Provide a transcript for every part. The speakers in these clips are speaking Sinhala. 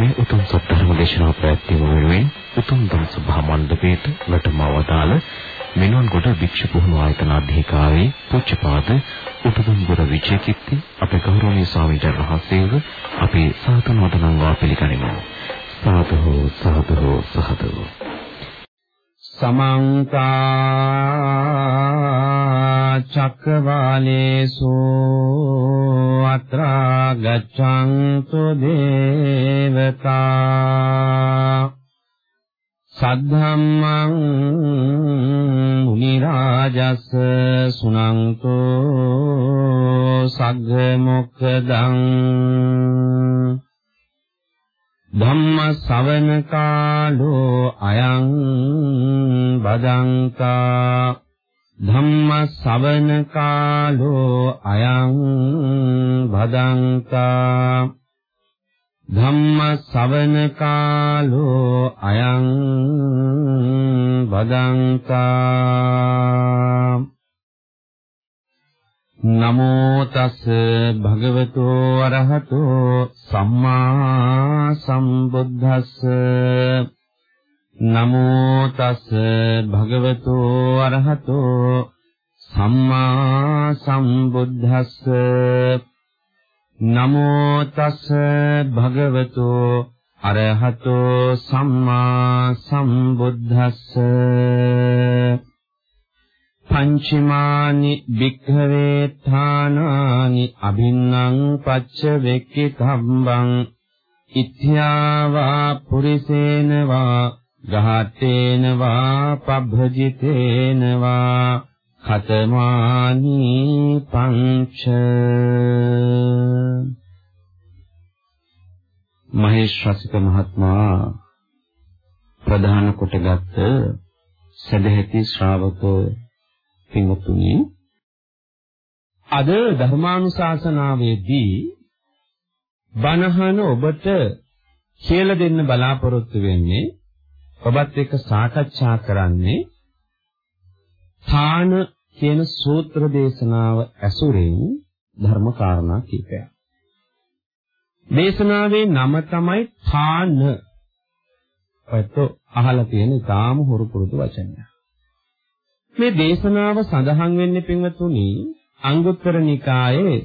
මේ උතුම් සත්‍යධර්ම දේශනාව ප්‍රයත්න වෙනුවෙන් උතුම් ධම් සභා මණ්ඩපයේට නටමවදාල මෙනුන්ගොඩ වික්ෂ පුහුණු ආයතන අධිකාරී පූජ්‍යපාද උතුම්ගොඩ විජේකිත්ති අපේ ගෞරවනීය ස්වාමීන් වහන්සේව අපි සාතුන වදනම්වා පිළිගනිමු. සාදු සාදු සාදු සමන්ත චක්කවාලේසු අත්‍රා ගච්ඡන්තු දේවතා සද්ධම්මං මුනි රාජස් සුනන්තෝ සග්ග මොක්ඛදං ධම්ම ශවන කාලෝ අයං බදංතා ධම්ම ශවන කාලෝ අයං බදංතා ධම්ම ශවන කාලෝ අයං බදංතා නමෝ තස් භගවතෝ අරහතෝ සම්මා සම්බුද්දස්ස නමෝ තස් භගවතෝ අරහතෝ සම්මා සම්බුද්දස්ස. නමෝ තස් භගවතෝ අරහතෝ සම්මා සම්බුද්දස්ස. පංචමානි භික්ඛවේ ථානානි අභින්නම් පච්ච වෙක්කි තම්බං ඉත්‍යාවා පුරිසේන වා ගහතේන වා පබ්බජිතේන වා khතමානි පංච. මහේශ් රසික මහත්මයා ප්‍රධාන කොටගත් සදහෙති ශ්‍රාවක පින්වතුනි අද ධර්මානුශාසනාවේදී බණහන ඔබට කියලා දෙන්න බලාපොරොත්තු වෙන්නේ ඔබත් එක්ක සාකච්ඡා කරන්නේ ථාන කියන සූත්‍ර දේශනාව ඇසුරෙන් ධර්ම කාරණා කිහිපයක්. දේශනාවේ නම තමයි ථාන. ඔයත් අහලා තියෙන ඉතාම හුරු පුරුදු වචනයක්. මේ දේශනාව සඳහන් වෙන්නේ පින්වතුනි අංගුත්තර නිකායේ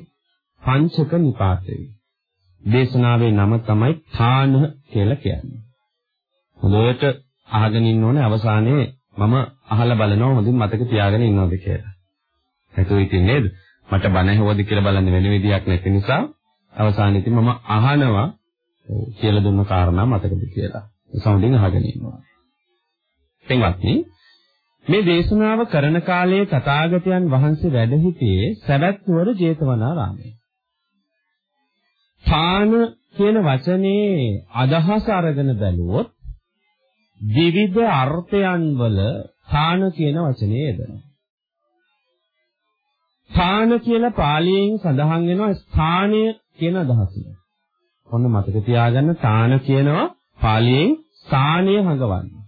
පංචක නිපාතේ. දේශනාවේ නම තමයි ථාන කියලා කියන්නේ. හොඳට අහගෙන ඉන්න ඕනේ අවසානයේ මම අහලා බලනවා හොඳින් මතක තියාගෙන ඉන්නවද කියලා. නැතුව ඉතින් නේද? මට බණ ඇහුවද කියලා බලන්න වෙන විදියක් නැති නිසා අවසානයේදී මම අහනවා කියලා දුන්න කාරණා මතකද කියලා. සමුදින් අහගෙන ඉන්නවා. එතෙන්වත් මේ දේශනාව කරන කාලයේ තථාගතයන් වහන්සේ වැඩ සිටියේ සවැත් නුවර ජේතවනාරාමයේ. ථාන කියන වචනේ අදහස අරගෙන බැලුවොත් විවිධ අර්ථයන් වල ථාන කියන වචනේ යෙදෙනවා. ථාන කියලා පාලියෙන් සඳහන් වෙනවා ස්ථානය කියන අදහසින්. ඔන්න මතක තියාගන්න ථාන කියනවා පාලියෙන් ස්ථානය හඟවන්නේ.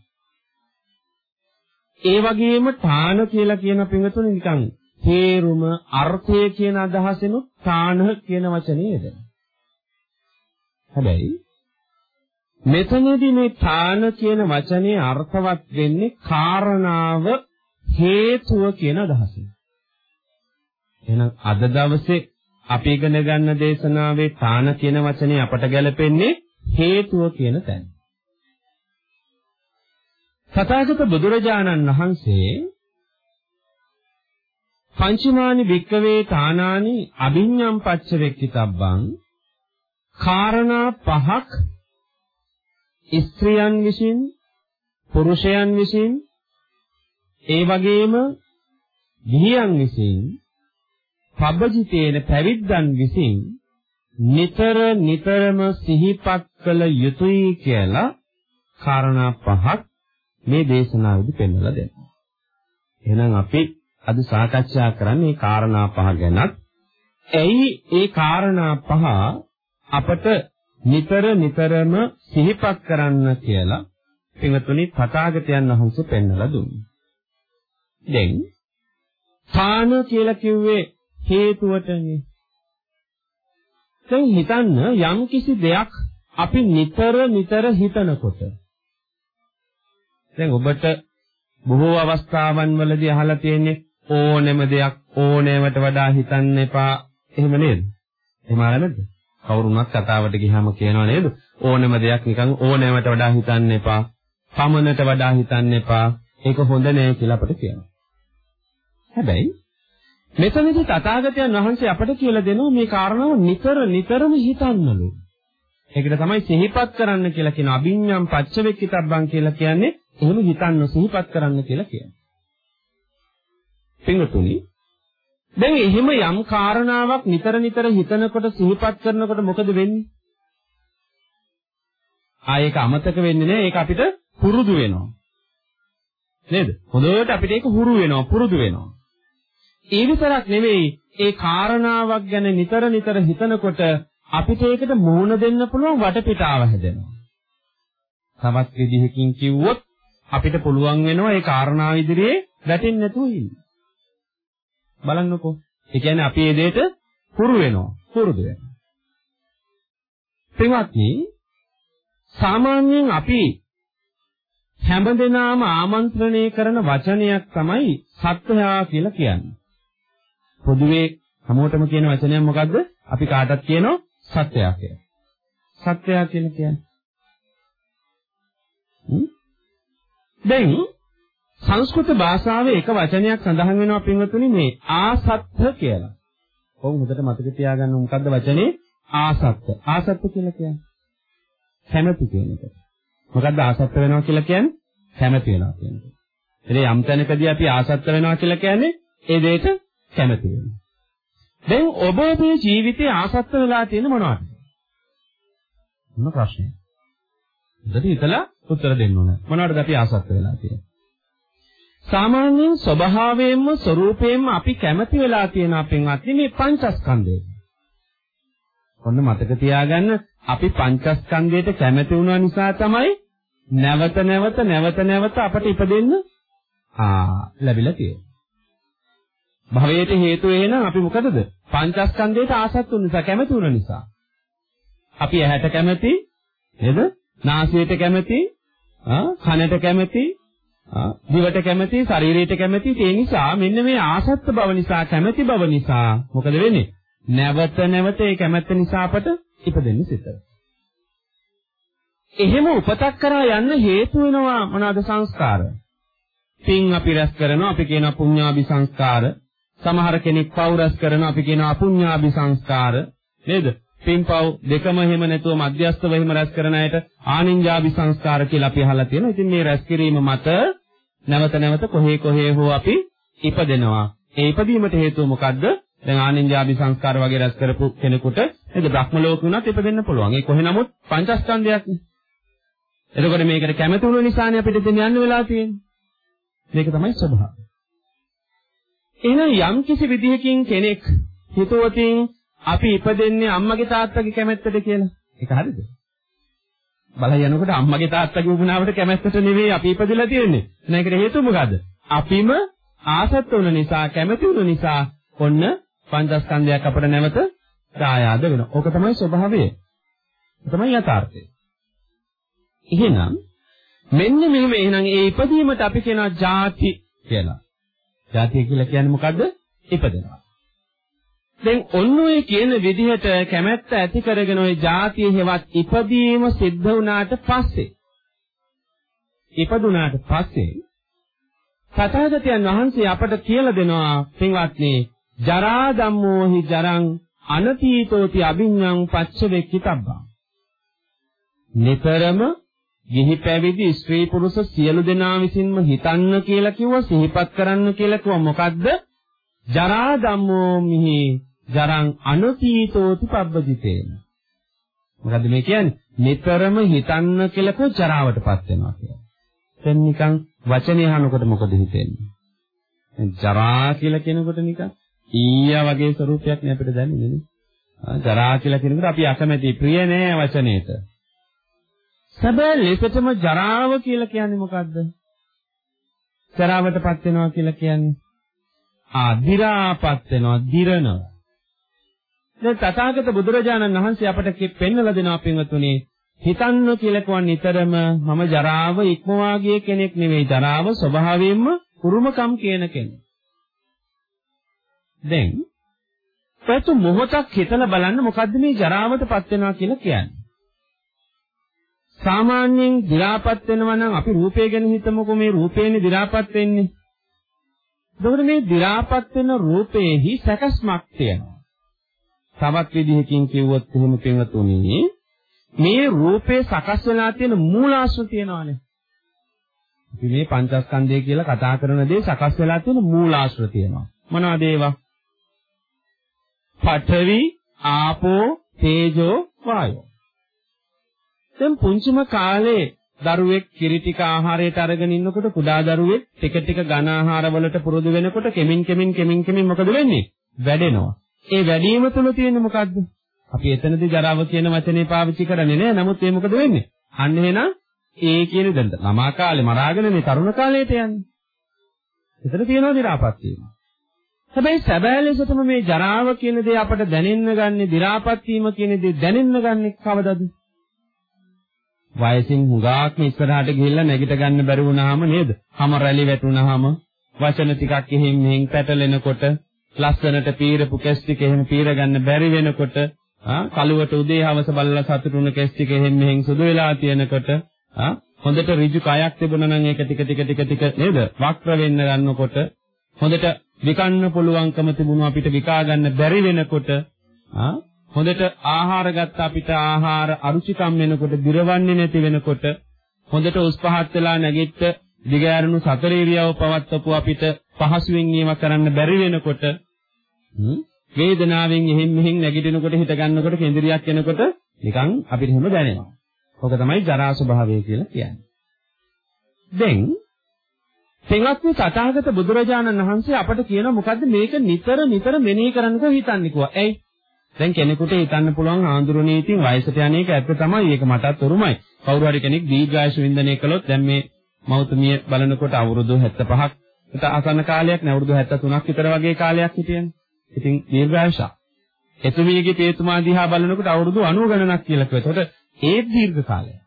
ඒ වගේම ථාන කියලා කියන පින්වතුනි නිකන් තේරුම අර්ථය කියන අදහසෙනුත් ථාන කියන වචනේ යෙදෙනවා. හැබැයි මෙතනදී මේ ථාන කියන වචනේ අර්ථවත් වෙන්නේ කාරණාව හේතුව කියන අදහසින්. එහෙනම් අද දවසේ අපි ඉගෙන ගන්න දේශනාවේ ථාන කියන වචනේ අපට ගැලපෙන්නේ හේතුව කියන තැන. තථාගත බුදුරජාණන් වහන්සේ පංචමානි වික්කවේ තානානි අභිඤ්ඤම් පච්ච වෙක්කිතබ්බං කාරණා පහක් ස්ත්‍රියන් විසින් පුරුෂයන් විසින් ඒ වගේම ගිහියන් විසින් පබ්බජිතේන පැවිද්දන් විසින් නිතර නිතරම සිහිපත් කළ යුතුයි කියලා කාරණා පහක් මේ දේශනාවේදී පෙන්වලා දෙනවා. එහෙනම් අපි අද සාකච්ඡා කරන්නේ මේ කාරණා පහ ගැනත්. ඇයි ඒ කාරණා පහ අපට නිතර නිතරම සිහිපත් කරන්න කියලා පින්වතුනි තථාගතයන් වහන්සේ පෙන්වලා දුන්නා. දැන් ථාන කියලා කිව්වේ හේතුවටනේ. දැන් හිතන්න යම් කිසි දෙයක් අපි නිතර නිතර හිතනකොට දැන් ඔබට බොහෝ අවස්ථාවන් වලදී අහලා තියෙන්නේ ඕනෙම දෙයක් ඕනෑමට වඩා හිතන්න එපා එහෙම නේද? එහෙම අහලා නැද්ද? කවුරුණත් කතාවට ගියාම කියනවා නේද? ඕනෙම දෙයක් නිකන් ඕනෑමට වඩා හිතන්න එපා. පමණට වඩා හිතන්න එපා. ඒක හොඳ නෑ කියලා අපිට කියනවා. හැබැයි මෙතනදී තථාගතයන් වහන්සේ අපට කියලා දෙනවා මේ කාරණාව නිතර නිතරම හිතන්නලු. ඒකට තමයි සිහිපත් කරන්න කියලා කියන අභිඥාම් පච්චවෙක්කිතබ්බන් කියලා කියන්නේ එහෙම හිතන්න සිහිපත් කරන්න කියලා කියන්නේ. පින්වතුනි දැන් එහෙම යම් කාරණාවක් නිතර නිතර හිතනකොට සිහිපත් කරනකොට මොකද වෙන්නේ? ආයෙක අමතක වෙන්නේ නැහැ ඒක අපිට පුරුදු වෙනවා. නේද? හොඳට අපිට ඒක හුරු වෙනවා පුරුදු වෙනවා. ඒ විතරක් නෙවෙයි ඒ කාරණාවක් ගැන නිතර නිතර හිතනකොට අපිට ඒකට මුහුණ දෙන්න පුළුවන් වටපිටාව හැදෙනවා. තවත් විදිහකින් කිව්වොත් අපිට පුළුවන් වෙනවා ඒ කාරණාව ඉදිරියේ වැටෙන්නේ නැතුව ඉන්න. බලන්නකෝ. ඒ කියන්නේ අපි මේ දෙයට පුරු වෙනවා, පුරුදු වෙනවා. පින්වත්නි, සාමාන්‍යයෙන් අපි හැමදෙනාම ආමන්ත්‍රණය කරන වචනයක් තමයි සත්‍යයා කියලා කියන්නේ. පොදුවේ හැමෝටම කියන වචනයක් මොකද්ද? අපි කාටත් කියනවා සත්‍යයා කියලා. සත්‍යයා කියලා කියන්නේ. දැන් සංස්කෘත භාෂාවේ එක වචනයක් සඳහන් වෙනවා පින්වතුනි මේ ආසත්ත්‍ය කියලා. ඔව් හොඳට මතක තියාගන්න මොකද්ද වචනේ? ආසත්ත්‍ය. ආසත්ත්‍ය කියලා කියන්නේ කැමැති කියන එක. මොකද්ද ආසත්ත්‍ය වෙනවා කියලා කියන්නේ? කැමැති වෙනවා කියන එක. ඉතින් යම් තැනකදී අපි ආසත්ත්‍ය වෙනවා කියලා කියන්නේ ඒ දෙයට කැමති වෙනවා. දැන් ඔබ ඔබේ ජීවිතේ ආසත්ත වෙලා තියෙන මොනවද? මොන ප්‍රශ්නය? හොඳට හිතලා උත්තර දෙන්න ඕන. මොනවටද අපි ආසත්ත වෙලා තියෙන්නේ? සාමාන්‍යයෙන් ස්වභාවයෙන්ම ස්වરૂපයෙන්ම අපි කැමති වෙලා තියෙන අපෙන්වත් මේ පංචස්කන්ධය. ඔන්න මතක තියාගන්න අපි පංචස්කන්ධයට කැමති වුණා නිසා තමයි නැවත නැවත නැවත නැවත අපට ඉපදෙන්න ආ ලැබිලා තියෙන්නේ. භවයට හේතු එහෙනම් අපි මොකටද? පංචස්කන්ධයට ආසත් වුන නිසා කැමති වුන නිසා. අපි ඇහැට කැමති නේද? නාසයට කැමති, කනට කැමති, දිවට කැමති, ශරීරයට කැමති. ඒ නිසා මෙන්න මේ ආසත් බව නිසා කැමති බව නිසා මොකද වෙන්නේ? නැවත නැවත ඒ කැමැත්ත නිසා අපට ඉපදෙන්න සිත. එහෙම උපතක් කරා යන්න හේතු වෙනවා මොනවාද සංස්කාර? පින් අපි රැස් කරනවා අපි කියනවා පුඤ්ඤාභි සංස්කාර සමහර කෙනෙක් පව් රැස් කරනවා අපි කියනවා අපුඤ්ඤාභි සංස්කාර නේද? පින්පව් දෙකම එහෙම නැතුව මධ්‍යස්ථව එහෙම රැස් කරන අයට ආනින්ජාභි සංස්කාර කියලා අපි අහලා තියෙනවා. ඉතින් මේ රැස් කිරීම මත නැවත නැවත කොහේ කොහේ හෝ අපි ඉපදෙනවා. ඒ ඉපදීමට හේතුව මොකද්ද? දැන් ආනින්ජාභි සංස්කාර වගේ රැස් කරපු කෙනෙකුට නේද බ්‍රහ්ම ලෝක වුණත් ඉපදෙන්න පුළුවන්. ඒ කොහේ නමුත් පංචස්කන්ධයක්නේ. එතකොට මේකට කැමති වුණු නිසානේ අපිට ඉතින් යන්න වෙලා තියෙන්නේ. මේක තමයි ස්වභාවය. එහෙනම් යම් කිසි විදිහකින් කෙනෙක් හිතුවතින් අපි ඉපදෙන්නේ අම්මගේ තාත්තගේ කැමැත්තට කියලා. ඒක හරිද? බලය යනකොට අම්මගේ තාත්තගේ උගුණාවට කැමැත්තට නෙවෙයි අපි ඉපදෙලා තියෙන්නේ. එහෙනම් ඒකට හේතුව මොකද්ද? අපිම ආසත් වුණ නිසා කැමැති වුණ නිසා ඔන්න පංචස්කන්ධයක් අපට නැවත දායාද වෙනවා. ඕක තමයි ස්වභාවය. තමයි යථාර්ථය. එහෙනම් මෙන්න මෙහෙම එහෙනම් ඒ ඉපදීමට අපි කියනවා ಜಾති කියලා. ජාතිය කියලා කියන්නේ මොකද්ද? ඉපදෙනවා. දැන් ඔන්න ඔය කියන විදිහට කැමැත්ත ඇති කරගෙන ඔය ජාතිය හේවත් ඉපදීම සිද්ධ වුණාට පස්සේ ඉපදුනාට පස්සේ තථාගතයන් වහන්සේ අපට කියලා දෙනවා පින්වත්නි ජරා ධම්මෝහි ජරං අනතීතෝති අභිඤ්ඤං පච්චවෙක්කිතබ්බා නිතරම ගිහි පැවිදි ස්ත්‍රී පුරුෂ සියලු දෙනා විසින්ම හිතන්න කියලා කිව්වා සිහිපත් කරන්න කියලා කිව්වා මොකද්ද? ජරා ධම්මෝ මිහි ජරං අනුතීතෝති පබ්බජිතේන. මොකද්ද මේ කියන්නේ? නිතරම හිතන්න කියලා කෝ ජරාවටපත් වෙනවා කියලා. දැන් නිකන් වචනේ අහනකොට මොකද හිතෙන්නේ? ජරා කියලා කියනකොට නිකන් ඊයා වගේ ස්වරූපයක් නේ අපිට දැනෙන්නේ නේ. ජරා කියලා කියනකොට අපි අකමැති ප්‍රිය නෑ වචනේට. සැබෑ ලෙසටම ජරාව කියලා කියන්නේ මොකද්ද? ජරාවටපත් වෙනවා කියලා කියන්නේ ආ දිරාපත් වෙනවා දිරනවා. දැන් තථාගත බුදුරජාණන් වහන්සේ අපට පෙන්වලා දෙනවා පින්වතුනි හිතන්න කියලා කියන්නේ නිතරම මම ජරාව ඉක්මවා ගිය කෙනෙක් නෙවෙයි ජරාව ස්වභාවයෙන්ම කුරුමකම් කියන කෙනෙක්. දැන් පැතු මොහොතක් හිතලා බලන්න මොකද්ද මේ ජරාවටපත් වෙනවා කියලා කියන්නේ. සාමාන්‍යයෙන් දිලාපත් වෙනවා නම් අපි රූපය ගැන හිතමුකෝ මේ රූපේනේ දිලාපත් වෙන්නේ. එතකොට මේ දි รา පත් වෙන රූපේහි සැකස්මක් තියෙනවා. තවත් විදිහකින් කිව්වොත් එහෙම පින්වතුනි මේ රූපේ සකස් වෙලා තියෙන මූලාශ්‍ර තියෙනවානේ. අපි මේ පංචස්කන්ධය කියලා කතා කරන දේ සකස් වෙලා තියෙන මූලාශ්‍ර තියෙනවා. මොනවද ඒවා? පඨවි, ආපෝ, තේජෝ, වායෝ. දැන් පුංචිම කාලේ දරුවෙක් කිරි ටික ආහාරයට අරගෙන ඉන්නකොට කුඩා දරුවෙක් ටික ටික ඝන ආහාර වලට පුරුදු වෙනකොට කෙමින් කෙමින් කෙමින් කෙමින් මොකද වෙන්නේ? වැඩෙනවා. ඒ වැඩිම තුල තියෙන්නේ මොකද්ද? අපි එතනදී ජරාව කියන වචනේ පාවිච්චි කරන්නේ නෑ. නමුත් ඒ මොකද වෙන්නේ? අන්න එහෙනම් ඒ කියන දෙන්න ළමා කාලේ මරාගෙනනේ තරුණ කාලයට යන්නේ. එතන තියෙනවා දි รา පත් වීම. හැබැයි සැබෑ ලෙසටම මේ ජරාව කියන දේ අපට දැනෙන්න ගන්නේ දි รา පත් වීම කියන දේ දැනෙන්න ගන්නේ කවදද? වයසින් හුඟාක්ම ඉස්සරහට ගිහිල්ලා නැගිට ගන්න බැරි වුණාම නේද? හැම රැලි වැටුණාම වචන ටිකක් එහෙන් මෙහෙන් පැටලෙනකොට ලස්සනට පීරපු කෙස් ටික එහෙම පීර ගන්න බැරි වෙනකොට ආ කලුවට උදේ හවස බලලා සතුටුුණ කෙස් ටික එහෙන් මෙහෙන් සුදු වෙලා තියෙනකොට ආ හොඳට ඍජු කයක් තිබුණා නම් ඒක ටික ටික ටික ටික නේද? වක්‍ර වෙන්න ගන්නකොට හොඳට විකන්න පුළුවන්කම තිබුණා අපිට විකා ගන්න බැරි වෙනකොට ආ හොඳට ආහාර ගත්ත අපිට ආහාර අරුචිකම් වෙනකොට දිරවන්නේ නැති වෙනකොට හොඳට උස් පහත් වෙලා නැගිට දිගෑරුණු සතර ඉරියව් පවත්වපු අපිට පහසුවෙන් ඒව කරන්න බැරි වෙනකොට වේදනාවෙන් එහෙන් මෙහෙන් නැගිටිනකොට හිත ගන්නකොට කෙඳිරියක් එනකොට නිකන් අපිට හැම දැනෙනවා. ඔක තමයි ජරා ස්වභාවය කියලා කියන්නේ. දැන් තෙන්වත්නි තථාගත බුදුරජාණන් වහන්සේ අපට කියන මොකද්ද මේක නිතර නිතර මෙනෙහි කරන්නකෝ හිතන්නේ කිව්වා. ඇයි? දැන් කෙනෙකුට හිතන්න පුළුවන් ආඳුරණී ඉතින් වයසට යන එක ඇත්ත තමයි. ඒක මටත් උරුමයි. කවුරු හරි කෙනෙක් දීර්ඝායුෂ වින්දනය කළොත් දැන් මේ මෞතුමිය බලනකොට අවුරුදු 75ක් ඊට ආසන්න කාලයක් නේ අවුරුදු 73ක් විතර වගේ කාලයක් හිටියනේ. ඉතින් දීර්ඝායුෂ. එතුමියගේ තේතුමා දිහා බලනකොට අවුරුදු 90 ගණනක් කියලා කිව්වා. ඒකට ඒ දීර්ඝ කාලයක්.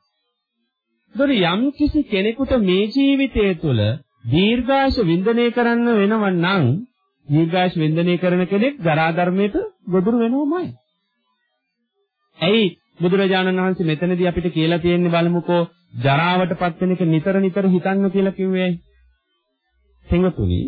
ඒතකොට යම් කිසි කෙනෙකුට මේ ජීවිතය තුළ දීර්ඝායුෂ වින්දනය කරන්න වෙනව නම් දීර්ඝායුෂ වින්දනය කරන කෙනෙක් ජරා ධර්මයට ගොදුරු වෙනවමයි. ඇයි බුදුරජාණන් වහන්සේ මෙතනදී අපිට කියලා තියෙන්නේ බලමුකෝ ජරාවටපත් වෙන එක නිතර නිතර හිතන්න කියලා කිව්වේ ඇයි? සිංහතුනි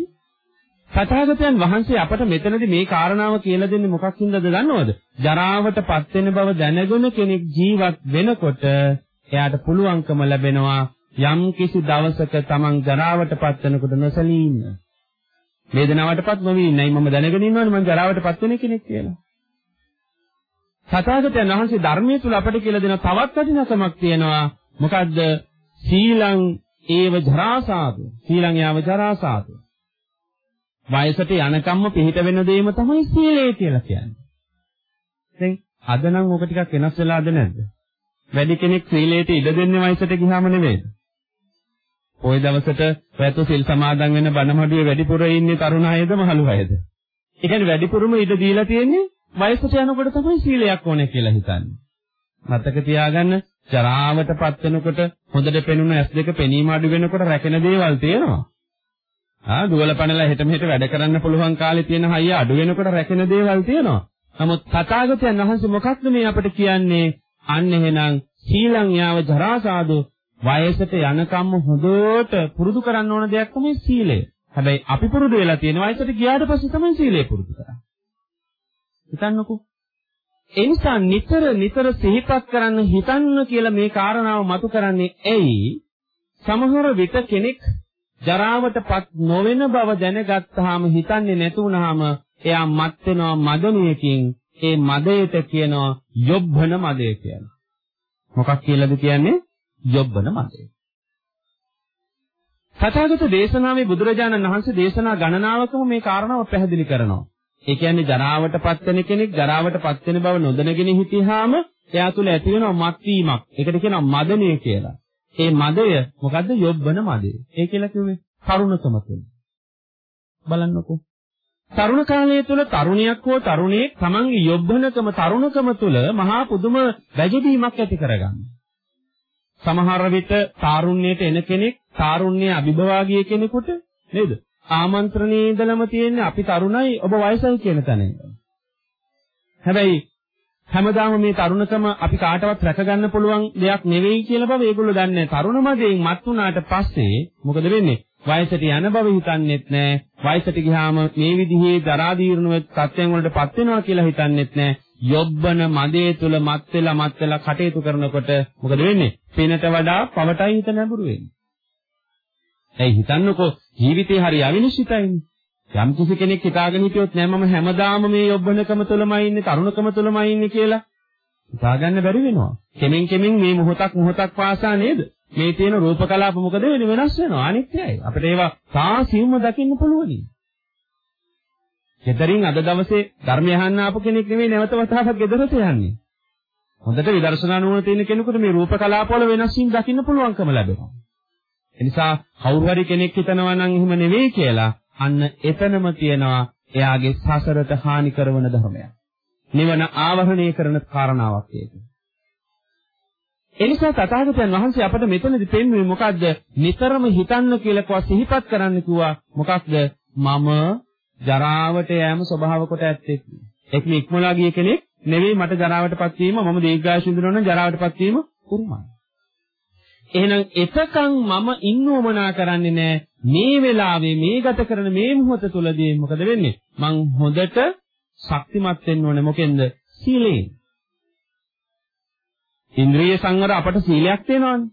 තථාගතයන් වහන්සේ අපට මෙතනදී මේ කාරණාව කියලා දෙන්නේ මොකක් හින්දාද දන්නවද? ජරාවටපත් වෙන බව දැනගෙන කෙනෙක් ජීවත් වෙනකොට එයාට පුළුවන්කම ලැබෙනවා යම් කිසි දවසක තමන් ජරාවටපත් වෙනකොට නොසලී ඉන්න. වේදනාවටපත් නොවි ඉන්නයි මම දැනගෙන ඉන්නවනේ මම ජරාවටපත් වෙන කෙනෙක් කියලා. තථාගතයන් වහන්සේ ධර්මයේ තුල අපට කියලා දෙන තවත් වටිනකමක් තියෙනවා. මොකද්ද? සීලං ඒව ජරාසාදු. සීලං යාව ජරාසාදු. වයසට යනකම්ම පිළිහිට වෙන දෙයම තමයි සීලය කියලා කියන්නේ. දැන් අද නම් ඔක ටිකක් වෙනස් වෙලාද නැද්ද? වැඩි කෙනෙක් සීලයට ඉඩ දෙන්නේ වයසට ගියාම නෙවෙයි. ওই දවසට පැතු සිල් සමාදන් වෙන බණමඩුවේ වැඩිපුර ඉන්නේ තරුණ අයද මහලු අයද? ඒ කියන්නේ වැඩිපුරම ඉඩ දීලා තියෙන්නේ වයසට යනකොට තමයි සීලයක් ඕනේ කියලා හිතන්නේ. මතක තියාගන්න ජරාවටපත් වෙනකොට හොඳට පෙනුන ඇස් දෙක පෙනීම අඩු වෙනකොට රැකෙන දේවල් තියෙනවා. ආ දුවල පැනලා හෙට මෙහෙට වැඩ කරන්න පුළුවන් කාලේ තියෙන හයිය අඩු වෙනකොට රැකෙන දේවල් තියෙනවා. නමුත් තථාගතයන් වහන්සේ මොකක්ද මේ අපිට කියන්නේ? අන්න එහෙනම් සීලං යාව ජරාසාදු වයසට යනකම්ම හොඳට පුරුදු කරන්න ඕන දෙයක් තමයි සීලය. හැබැයි අපි පුරුදු වෙලා තියෙන වයසට ගියාට පස්සේ තමයි සීලය පුරුදු කරන්නේ. හිතන්නකෝ. ඒ නිසා නිතර නිතර සිහිපත් කරන්න හිතන්න කියලා මේ කාරණාව මතු කරන්නේ ඇයි? සමහර විට කෙනෙක් ජරාවටපත් නොවන බව දැනගත්තාම හිතන්නේ නැතුණාම එයා මත් වෙනවා මදණයකින් ඒ මදයට කියනවා යොබ්බන මදය කියලා. මොකක් කියලාද කියන්නේ? යොබ්බන මදය. තථාගත දේශනාවේ බුදුරජාණන් වහන්සේ දේශනා ගණනාවකම මේ කාරණාව පැහැදිලි කරනවා. ඒ කියන්නේ ජරාවටපත් වෙන කෙනෙක් ජරාවටපත් වෙන බව නොදැනගෙන හිටියාම එයා තුල ඇති වෙනවා මත්වීමක්. ඒකට කියනවා මදනය කියලා. ඒ මදය මොකද්ද? යොබ්බන මදය. ඒ කියලා කිව්වේ තරුණකම තුල. බලන්නකෝ. තරුණ කාලය තුල තරුණියක් හෝ තරුණයෙක් තමන්ගේ යොබ්බනකම තරුණකම තුල මහා පුදුම වැජදීමක් ඇති කරගන්නවා. සමහර විට තාරුණ්‍යයට එන කෙනෙක් තාරුණ්‍ය අභිභවාගිය කෙනෙකුට නේද? ආමන්ත්‍රණයේ ඉඳලම තියෙන්නේ අපි තරුණයි ඔබ වයසයි කියන තැන ඉඳලා. හැබැයි හැමදාම මේ තරුණකම අපි කාටවත් රැකගන්න පුළුවන් දෙයක් නෙවෙයි කියලා බව ඒගොල්ලෝ දන්නේ තරුණ මදයෙන් මත් වුණාට පස්සේ මොකද වෙන්නේ? වයසට යන බව හිතන්නේත් නැහැ. වයසට ගියාම මේ විදිහේ දරා දීර්ණව තත්ත්වයන් වලටපත් වෙනවා කියලා හිතන්නේත් නැහැ. යොබ්බන මදේ තුල මත් වෙලා මත් වෙලා කටයුතු කරනකොට මොකද වෙන්නේ? පිනට වඩා පවටයි හිත නැඹුරු වෙන්නේ. ඇයි හිතන්නකෝ ජීවිතේ හරි අවිනිශ්චිතයිනේ. යම් කිසි කෙනෙක් හිතාගෙන හිටියොත් නෑ මම හැමදාම මේ යොබ්බනකම තුලමයි ඉන්නේ තරුණකම තුලමයි ඉන්නේ කියලා හිතාගන්න බැරි වෙනවා. කෙමෙන් කෙමෙන් මේ මොහොතක් මොහොතක් පාසා නේද? මේ තියෙන රූප කලාප මොකද වෙන්නේ වෙනස් වෙනවා අනිත්‍යයි. අපිට ඒවා තාසියුම්ම දකින්න පුළුවනි. ගෙදරින් අද දවසේ ධර්මය අහන්න ආපු කෙනෙක් නෙවෙයි නැවත වතාවක් ගෙදරට යන්නේ. හොඳට විදර්ශනා නුවණ තියෙන කෙනෙකුට මේ රූප කලාපවල වෙනස් වීම දකින්න පුළුවන්කම ලැබෙනවා. එනිසා කවුරු හරි කෙනෙක් හිතනවා නම් එහෙම නෙවෙයි කියලා අන්න එතනම තියෙනවා එයාගේ සසරට හානි කරන ධර්මයක්. නිවන ආවරණය කරන කාරණාවක් ඒක. එනිසා තථාගතයන් වහන්සේ අපට මෙතනදී පෙන්වන්නේ මොකද්ද? නිතරම හිතන්න කියලා කව සිහිපත් කරන්න කිව්වා. මොකක්ද? මම ජරාවට යෑම ස්වභාව කොට ඇත්තේ. ඒක ඉක්මලා ගිය කෙනෙක් නෙවෙයි මට ජරාවටපත් වීම මම දීර්ඝායුෂ විඳිනවා නම් ජරාවටපත් වීම උරුමයි. එහෙනම් එතකන් මම ඉන්නවමනා කරන්නේ නැහැ. මේ වෙලාවේ මේ ගත කරන මේ මොහොත තුලදී මොකද වෙන්නේ? මං හොඳට ශක්තිමත් වෙන්න ඕනේ මොකෙන්ද? සීලයෙන්. ඉන්ද්‍රිය සංවර අපට සීලයක් තියෙනවානේ.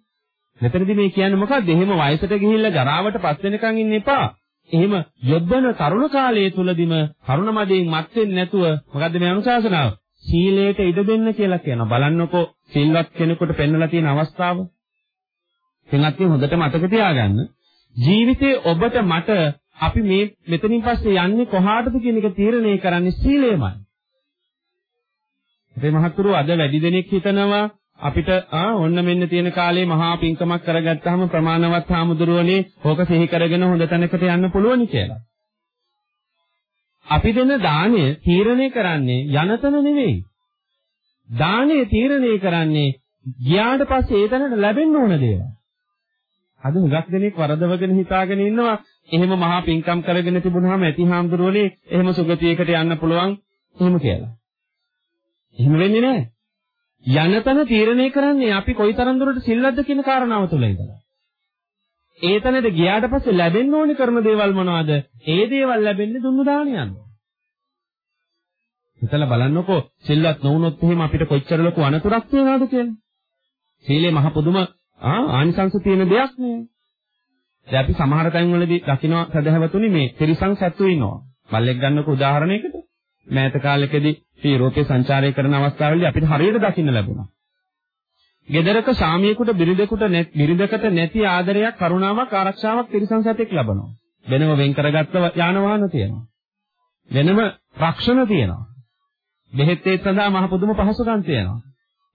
මෙතනදී මේ කියන්නේ මොකක්ද? එහෙම වයසට ගිහිල්ලා ජරාවටපත් වෙනකන් ඉන්න එපා. එහෙම යොද්දන තරුණ කාලයේ තුලදීම තරුණ මදයෙන් මත් වෙන්නේ නැතුව මොකද්ද මේ අනුශාසනාව? සීලයට ඉඩ දෙන්න කියලා කියනවා. බලන්නකෝ සිල්වත් කෙනෙකුට පෙන්වලා තියෙන අවස්ථාව. එතනත් හොඳට මතක තියාගන්න. ජීවිතේ ඔබට මට අපි මේ මෙතනින් පස්සේ යන්නේ කොහාටද කියන එක තීරණය කරන්නේ සීලයමයි. අපේ මහතුරු අද වැඩි දෙනෙක් හිතනවා අපිට ආ ඔන්න මෙන්න තියෙන කාලේ මහා පිංකමක් කරගත්තාම ප්‍රමාණවත් හාමුදුරුවනේ ඕක සිහි කරගෙන හොඳ තැනකට යන්න පුළුවනි කියලා. අපි දෙන දාණය තීරණය කරන්නේ යනතන නෙවෙයි. දාණය තීරණය කරන්නේ ගියාට පස්සේ ඒ තැනට ලැබෙන්න ඕන දේවල්. අද හුඟක් දෙනෙක් වරදවගෙන හිතාගෙන ඉන්නවා එහෙම මහා පිංකම් කරගෙන තිබුණාම ඇති හාමුදුරුවනේ එහෙම සුගතියකට යන්න පුළුවන් එහෙම කියලා. එහෙම වෙන්නේ නැහැ. යනතන තීරණය කරන්නේ අපි කොයිතරම් දුරට සිල්වත්ද කියන කාරණාව තුළ ඉඳලා. ඒ තැනට ගියාට පස්සේ ලැබෙන්න ඕනි කරන දේවල් මොනවද? ඒ දේවල් ලැබෙන්නේ දුන්නු දානියන්. හිතලා බලන්නකෝ සිල්වත් නොවුනොත් එහෙම අපිට කොච්චර ලොකු අනතුරක් තියනවද කියලා. සීලේ මහ පුදුම ආනිසංස තියෙන දෙයක් නේ. දැන් අපි සමහර තැන්වලදී දකින්න සදහවතුනි මේ ත්‍රිසං සත්තු ඉන්නවා. මල්ලෙක් ගන්නකො උදාහරණයකට මෑත කාලෙකදී යුරෝපයේ සංචාරය කරන අවස්ථාවලදී අපිට හරියට දකින්න ලැබුණා. ගෙදරක සාමියෙකුට බිරිඳෙකුට බිරිඳකට නැති ආදරයක් කරුණාවක් ආරක්ෂාවක් තිරසං සතෙක් ලබනවා. වෙනම වෙන් කරගත්ත යාන වාහන තියෙනවා. වෙනම රක්ෂණ තියෙනවා. බෙහෙත් ඒත් සඳහා මහ පුදුම පහසුකම් තියෙනවා.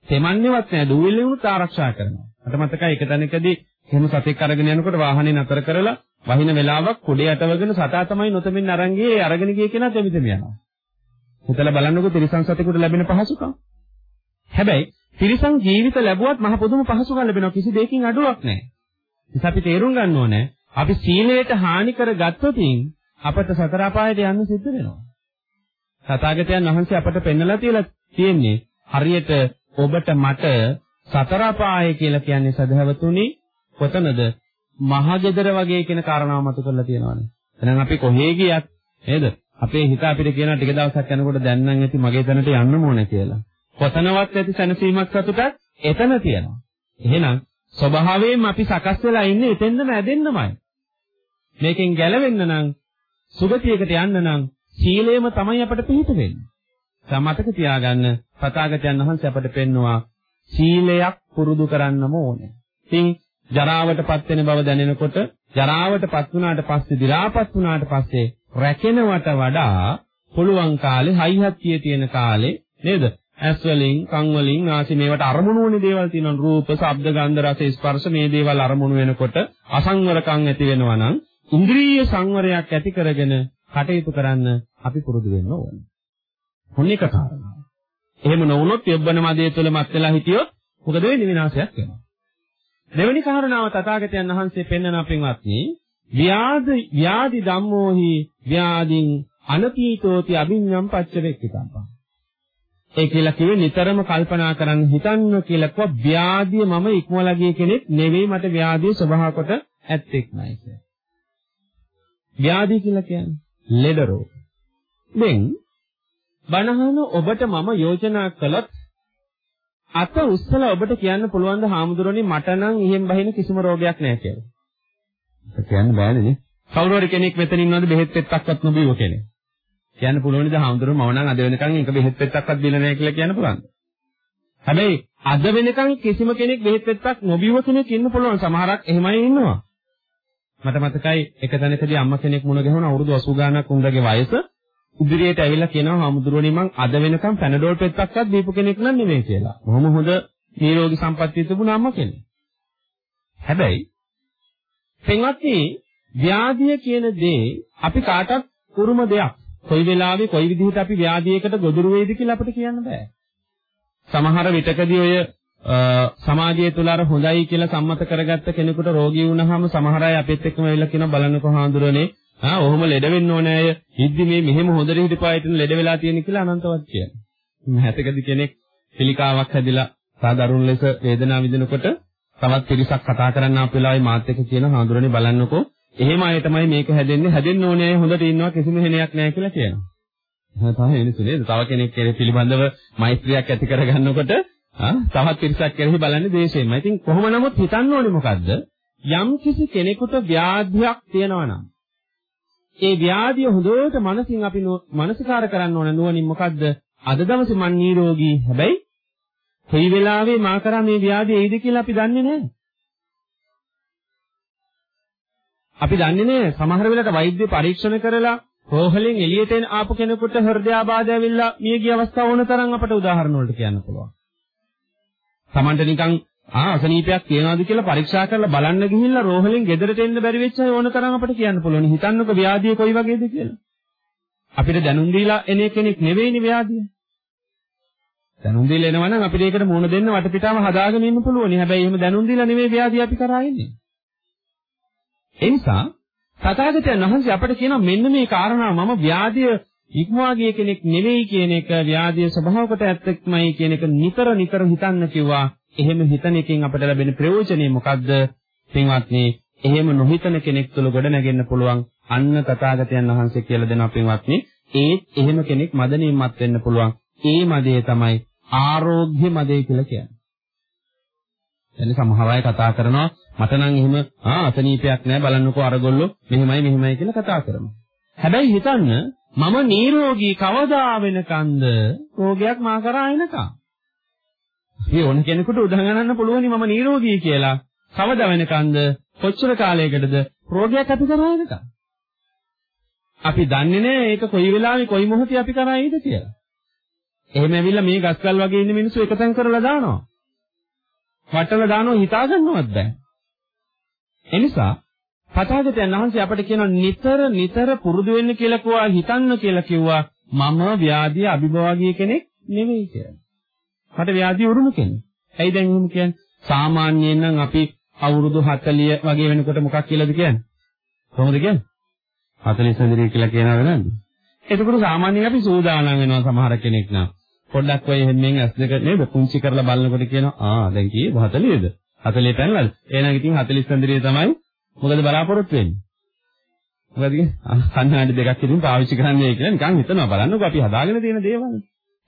තෙමන්නේවත් නැහැ දූවිල්ලෙනුත් ආරක්ෂා කරනවා. මට මතකයි එක තැනකදී එහෙම සතෙක් අරගෙන යනකොට වාහනේ නතර කරලා වහින වෙලාවක් කුඩේ යටවගෙන සතා තමයි නොතෙමින් අරන් ගියේ අරගෙන ගියේ කෙනා දෙමිතම යනවා. හිතලා බලන්නකෝ තිරිසන් සතෙකුට ලැබෙන පහසුකම්. හැබැයි තිරිසන් ජීවිත ලැබුවත් මහ පොදුම පහසුකම් ලැබෙනවා කිසි දෙයකින් අඩුවක් නැහැ. ඉතින් අපි තේරුම් ගන්න ඕනේ අපි සීලයට හානි කරගත්තොත් අපට සතර අපායට යන්න සිද්ධ වෙනවා. තථාගතයන් වහන්සේ අපට පෙන්වලා තියලා තියෙන්නේ හරියට ඔබට මට සතර අපාය කියලා කියන්නේ සදහවතුනි කොතනද මහගෙදර වගේ කියන කාරණාව මතු කරලා තියෙනවානේ. එහෙනම් අපි කොහේ ගියත් නේද? අපේ හිත අපිට කියන ටික දවසක් යනකොට දැන් නම් ඇති මගේ තැනට යන්න ඕනේ කියලා. කොතනවත් ඇති සැනසීමක් සතුටක් එතන තියෙනවා. එහෙනම් ස්වභාවයෙන්ම අපි සකස් වෙලා ඉන්නේ එතෙන්දම ඇදෙන්නමයි. මේකෙන් ගැලවෙන්න නම් සුගතියකට යන්න නම් සීලයම තමයි අපට පිහිට වෙන්නේ. සමතක තියාගන්න පතාගතයන් වහන්සේ අපට පෙන්නවා සීලයක් පුරුදු කරන්නම ඕනේ. ඉතින් ජරාවටපත් වෙන බව දැනෙනකොට ජරාවටපත් වුණාට පස්සේ දි รา පත් වුණාට පස්සේ රැකෙනවට වඩා පුළුවන් කාලේ හයිහත්තිය තියෙන කාලේ නේද? ඇස් වලින්, කන් වලින්, නාසය මේවට අරමුණු වෙන දේවල් තියෙනවා. රූප, ශබ්ද, ගන්ධ, රස, ස්පර්ශ මේ දේවල් අරමුණු වෙනකොට අසංවරකම් ඇති වෙනවා නම් ඉන්ද්‍රිය සංවරයක් ඇති කරගෙන කටයුතු කරන්න අපි පුරුදු වෙන්න ඕනේ. මොන එක කාරණාව. එහෙම නොවුනොත් යොබ්බන මදයේ තුල මත් වෙලා හිටියොත් මොකද වෙන්නේ විනාශයක් වෙනවා. දෙවෙනි කාරණාව තථාගතයන් වහන්සේ පෙන්වන පින්වත්නි ව්‍යාධි ව්‍යාධි ධම්මෝහි ව්‍යාධින් අනපීතෝති අභිඤ්ඤම් පච්චවෙක්කිතම්පා. ඒ කියලා කිව්වේ නිතරම කල්පනා කරන්න හිතන්න කියලා කිව්වා ව්‍යාධිය මම ඉක්මවලා ගිය කෙනෙක් නෙවෙයි මට ව්‍යාධිය ස්වභාව කොට ඇත්තෙක් නයි කියලා. ව්‍යාධි කියලා කියන්නේ ලෙඩ රෝග. දැන් බණහන ඔබට මම යෝජනා කළොත් අත උස්සලා ඔබට කියන්න පුළුවන් ද හාමුදුරනේ මට නම් ඉහෙන් බහින කිසිම රෝගයක් නැහැ කියලා. ඒක කියන්න බෑනේ නේ. කවුරු හරි කෙනෙක් මෙතන ඉන්නවද බෙහෙත් පෙත්තක්වත් නොබීව කෙනෙක්? කියන්න පුළුවන් ද හාමුදුරුවෝ මම නම් අද වෙනකන් එක බෙහෙත් පෙත්තක්වත් බීලා නැහැ කියලා කියන්න පුළුවන්ද? හැබැයි අද වෙනකන් කිසිම කෙනෙක් බෙහෙත් පෙත්තක් නොබීව කෙනෙක් ඉන්න පුළුවන් සමහරක් එහෙමයි ඉන්නවා. මට මතකයි එක තැනකදී අම්මා කෙනෙක් මුණ ගැහුණා අවුරුදු 80 ගාණක් උන්දගේ වයස. ඉදිරියට ඇවිල්ලා කියනවා හාමුදුරුවනේ මං අද වෙනකම් පැනඩෝල් පෙත්තක්වත් දීපු කෙනෙක් නන් නෙමෙයි කියලා. බොහොම හොඳ නිරෝගී සම්පත්තිය තිබුණ අම්මා කෙනෙක්. හැබැයි පෙන්වත්නි ව්‍යාධිය කියන දේ අපි කාටත් කුරුම දෙයක්. කොයි වෙලාවෙ කොයි විදිහට අපි ව්‍යාධියකට ගොදුරු වෙයිද කියලා අපිට කියන්න බෑ. සමහර විටකදී ඔය සමාජය තුල අර හොඳයි කියලා සම්මත කරගත්ත කෙනෙකුට රෝගී වුණාම සමහර අය අපිත් එක්කම ඇවිල්ලා කියනවා බලන්නකෝ හාඳුරනේ ආ ඔහොම ලෙඩ වෙන්න ඕනේ අය ඉද්දි මේ මෙහෙම හොඳට හිටපායිටින් ලෙඩ වෙලා තියෙන කියලා අනන්තවත් කියනවා. මහතකදී කෙනෙක් පිළිකාවක් හැදිලා සාදරුණ ලෙස වේදනාව විඳිනකොට තවත් පිරිසක් කතා කරන්න ආපු වෙලාවේ මාත් එක්ක කියන හාඳුරනේ බලන්නකෝ එහෙම අය තමයි මේක හැදෙන්නේ හැදෙන්න ඕනේ අය හොඳට ඉන්නවා කිසිම හෙනයක් නැහැ කියලා කියනවා. එහෙනම් තමයි මිනිස්සු නේද? තව කෙනෙක් කෙරේ පිළිබඳව මෛත්‍රියක් ඇති කරගන්නකොට තවත් පිරිසක් කෙරෙහි බලන්නේ දේශයෙන්ම. ඉතින් කොහොම නමුත් හිතන්න ඕනේ මොකද්ද? යම් කිසි කෙනෙකුට ව්‍යාධියක් තියෙනවා නම් ඒ ව්‍යාධිය හොඳට මනසින් අපි මනසිකාර කරන්න ඕන නුවණින් මොකද්ද? අද දවසේ මං නිරෝගී. හැබැයි කොයි වෙලාවෙ මා කරා මේ ව්‍යාධිය එයිද කියලා අපි දන්නේ නැහැ. අපි දන්නේ නැහැ සමහර වෙලාවට වෛද්‍ය පරීක්ෂණ කරලා රෝහලෙන් එළියට එන ආපු කෙනෙකුට හෘදයාබාධ ඇවිල්ලා මිය ගිය අවස්ථා ඕන තරම් අපට උදාහරණ වලට කියන්න පුළුවන්. Tamanට නිකන් ආ අසනීපයක් තියනවාද කියලා පරීක්ෂා කරලා බලන්න ගිහිල්ලා රෝහලෙන් ගෙදරට එන්න බැරි වෙච්ච අය ඕන තරම් අපිට කියන්න පුළුවන්. හිතන්නකො ව්‍යාධිය කොයි වගේද කියලා. අපිට දැනුම් දීලා එන කෙනෙක් නෙවෙයිනේ ව්‍යාධිය. දැනුම් දීලා එනවා නම් අපිට ඒකට මුහුණ දෙන්න වටපිටාව හදාගෙන ඉන්න පුළුවන්. හැබැයි එහෙම දැනුම් දීලා නෙවෙයි ව්‍යාධිය අපි කරා ඉන්නේ. ඒ නිසා තථාගතයන් වහන්සේ අපට කියනවා මෙන්න මේ කාරණා මම ව්‍යාධිය ඉක්මවා ගිය කෙනෙක් නෙවෙයි කියන එක ව්‍යාධිය ස්වභාවකට ඇත්තක්මයි කියන එක නිතර නිතර හිතන්න කිව්වා. එහෙම හිතන එකෙන් අපට ලැබෙන ප්‍රයෝජනේ මොකද්ද? පින්වත්නි, එහෙම නොහිතන කෙනෙක් තුළ ගොඩ නැගෙන්න පුළුවන් අන්න තථාගතයන් වහන්සේ කියලා දෙනවා පින්වත්නි. ඒත් එහෙම කෙනෙක් මදණින්මත් වෙන්න පුළුවන්. ඒ මදේ තමයි ආරෝග්‍ය මදේ කියලා කියන්නේ. එන්නේ සමහර අය කතා කරනවා මට නම් එහෙම ආ අසනීපයක් නැහැ බලන්නකෝ අරගොල්ලෝ මෙහෙමයි මෙහෙමයි කියලා කතා කරනවා. හැබැයි හිතන්න මම නිරෝගී කවදා වෙනකන්ද රෝගයක් මා කරා එනකම්. මේ ඕන කෙනෙකුට උදාහරණන්න පුළුවනි මම නිරෝගී කියලා. කවදා වෙනකන්ද කොච්චර කාලයකටද රෝගයක් අපි කරා එනකම්. අපි දන්නේ නැහැ ඒක කොයි වෙලාවෙ කොයි මොහොතේ අපි කරා එයිද කියලා. එහෙම ඇවිල්ලා මේ ගස්කල් වගේ ඉන්න මිනිස්සු එකතෙන් කරලා දානවා. වටල දානවා හිතා ගන්නවත් බෑ. එනිසා පතාගතයන් වහන්සේ අපට කියනවා නිතර නිතර පුරුදු වෙන්න කියලා කිව්වා හිතන්න කියලා කිව්වා මම ව්‍යාධිය අභිභවාගිය කෙනෙක් නෙවෙයි කියලා. මට ව්‍යාධිය උරුම කෙනෙක්. ඇයි දැන් එහෙම කියන්නේ? සාමාන්‍යයෙන් නම් අපි අවුරුදු 40 වගේ වෙනකොට මොකක් කියලාද කියන්නේ? කොහොමද කියන්නේ? 40 සඳරිය කියලා කියනවද නැද්ද? එතකොට සාමාන්‍යයෙන් අපි සූදානම් වෙනවා සමහර කෙනෙක් නම්. පොඩ්ඩක් ඔය හැමෙන් ඇස් දෙක නේද? පුංචි කරලා බලනකොට කියනවා ආ දැන් කීයේ? 40ද 40 පැනලාද එහෙනම් ඉතින් 40 සඳරිය තමයි මොකද බලාපොරොත්තු වෙන්නේ? මොකද කන්නාඩි දෙකක් ඉතින් පාවිච්චි කරන්නේ කියලා නිකන් හිතනවා. බලන්නකෝ අපි හදාගෙන තියෙන දේවල්.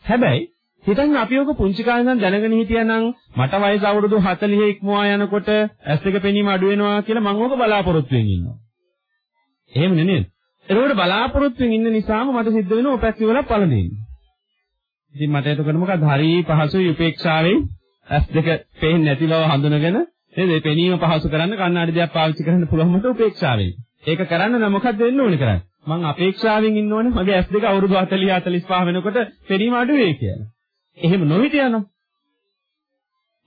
හැබැයි හිතන්න අපි ඔක පුංචි කාලේ ඉඳන් දැනගෙන හිටියානම් මට වයස අවුරුදු 40 ඉක්මවා යනකොට ඇස් දෙක පෙනීම අඩු වෙනවා කියලා මම ඕක බලාපොරොත්තු වෙමින් ඉන්නවා. එහෙම නෙමෙයි ඒකට බලාපොරොත්තුෙන් ඉන්න නිසාම මට සිද්ධ වෙනවා ඔපැක්කි වල පළදෙන්නේ ඉතින් මට එතකොට මොකද හරි පහසුයි උපේක්ෂාවෙන් ඇස් දෙක පේන්නේ නැති බව හඳුනගෙන නේද? ඒ පෙනීම පහසු කරන්න කණ්ණාඩි දෙයක් පාවිච්චි කරන්න පුළුවන් මට උපේක්ෂාවෙන්. ඒක කරන්න නම් මොකක්ද වෙන්න ඕනේ කරන්නේ? මං අපේක්ෂාවෙන් ඉන්න ඕනේ මගේ ඇස් දෙක අවුරුදු 40 45 වෙනකොට පෙනීම අඩු වෙයි කියලා. එහෙම නොවිතියනම්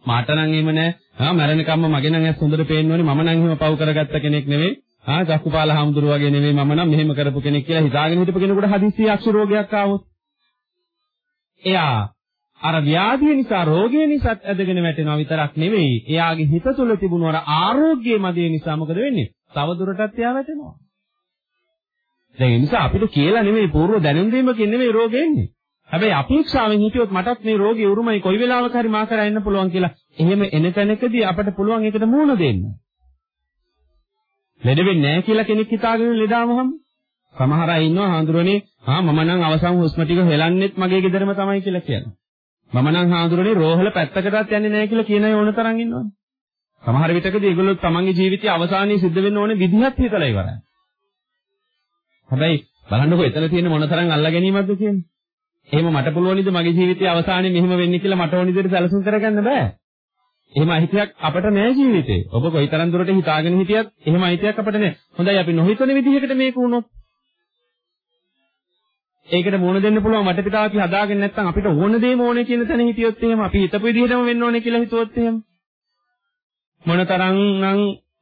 මාට නම් එහෙම නෑ. ආ මැරෙනකම්ම මගේ නම් ඇස් හොඳට පේන්න ඕනේ. මම නම් එහෙම පව් කරගත්ත කෙනෙක් නෙවෙයි. ආ චක්කුපාල හාමුදුරුවෝ වගේ නෙවෙයි මම නම් මෙහෙම කරපු කෙනෙක් කියලා හිතාගෙන හිටපු කෙනෙකුට හදිස්සි අක්ෂ රෝගයක් ආවොත් එයා අර ව්‍යාධිය නිසා රෝගය නිසා ඇදගෙන වැටෙනවා විතරක් නෙවෙයි. එයාගේ හිත තුළ තිබුණු අර ආරෝග්‍ය මදේ නිසා මොකද වෙන්නේ? තව දුරටත් එයා වැටෙනවා. දැන් ඒ නිසා අපිට කියලා නෙමෙයි පූර්ව දැනුම් දීමකින් නෙමෙයි රෝගෙ එන්නේ. හැබැයි අපේක්ෂාවෙන් හිටියොත් මටත් මේ රෝගේ උරුමයි කොයි වෙලාවක හරි මා කරා ඉන්න පුළුවන් කියලා. එහෙම එන තැනකදී අපට පුළුවන් ඒකට මුහුණ දෙන්න. ලෙඩ වෙන්නේ නැහැ කියලා කෙනෙක් හිතාගෙන ලෙඩාමහම සමහර අය ඉන්නවා හාඳුරනේ ආ මම නම් අවසන් හුස්ම ටික හෙලන්නෙත් මගේ ගෙදරම තමයි කියලා කියනවා. මම නම් හාඳුරනේ රෝහල පැත්තකටවත් යන්නේ නැහැ කියලා කියන අය ඕන තරම් ඉන්නවා. සමහර විටකදී ඒගොල්ලෝ තමන්ගේ ජීවිතයේ අවසානයේ සිද්ධ වෙන්න ඕනේ විදිහක් හිතලා ඉවරයි. හැබැයි බලන්නකෝ එතන තියෙන මොන තරම් අල්ලා ගැනීමක්ද කියන්නේ. එහෙම මට පුළුවන්ද මගේ ජීවිතයේ අවසානයේ මෙහෙම වෙන්නේ කියලා මට ඕන විදිහට සැලසුම් කරගන්න බෑ. එහෙම අහිතියක් අපට නෑ ජීවිතේ. ඔබ කොයිතරම් දුරට හිතාගෙන හිටියත් එහෙම අහිතියක් අපට නෑ. හොඳයි අපි නොහිතන විදිහකට මේක වුණොත්. ඒකට මුණ දෙන්න පුළුවන් වටපිටාව අපි හදාගෙන නැත්නම් අපිට ඕන දේම ඕනේ කියන තැන හිටියොත් එහෙම අපි හිතපු විදිහටම වෙන්න ඕනේ කියලා හිතුවොත් එහෙම මොනතරම් නම්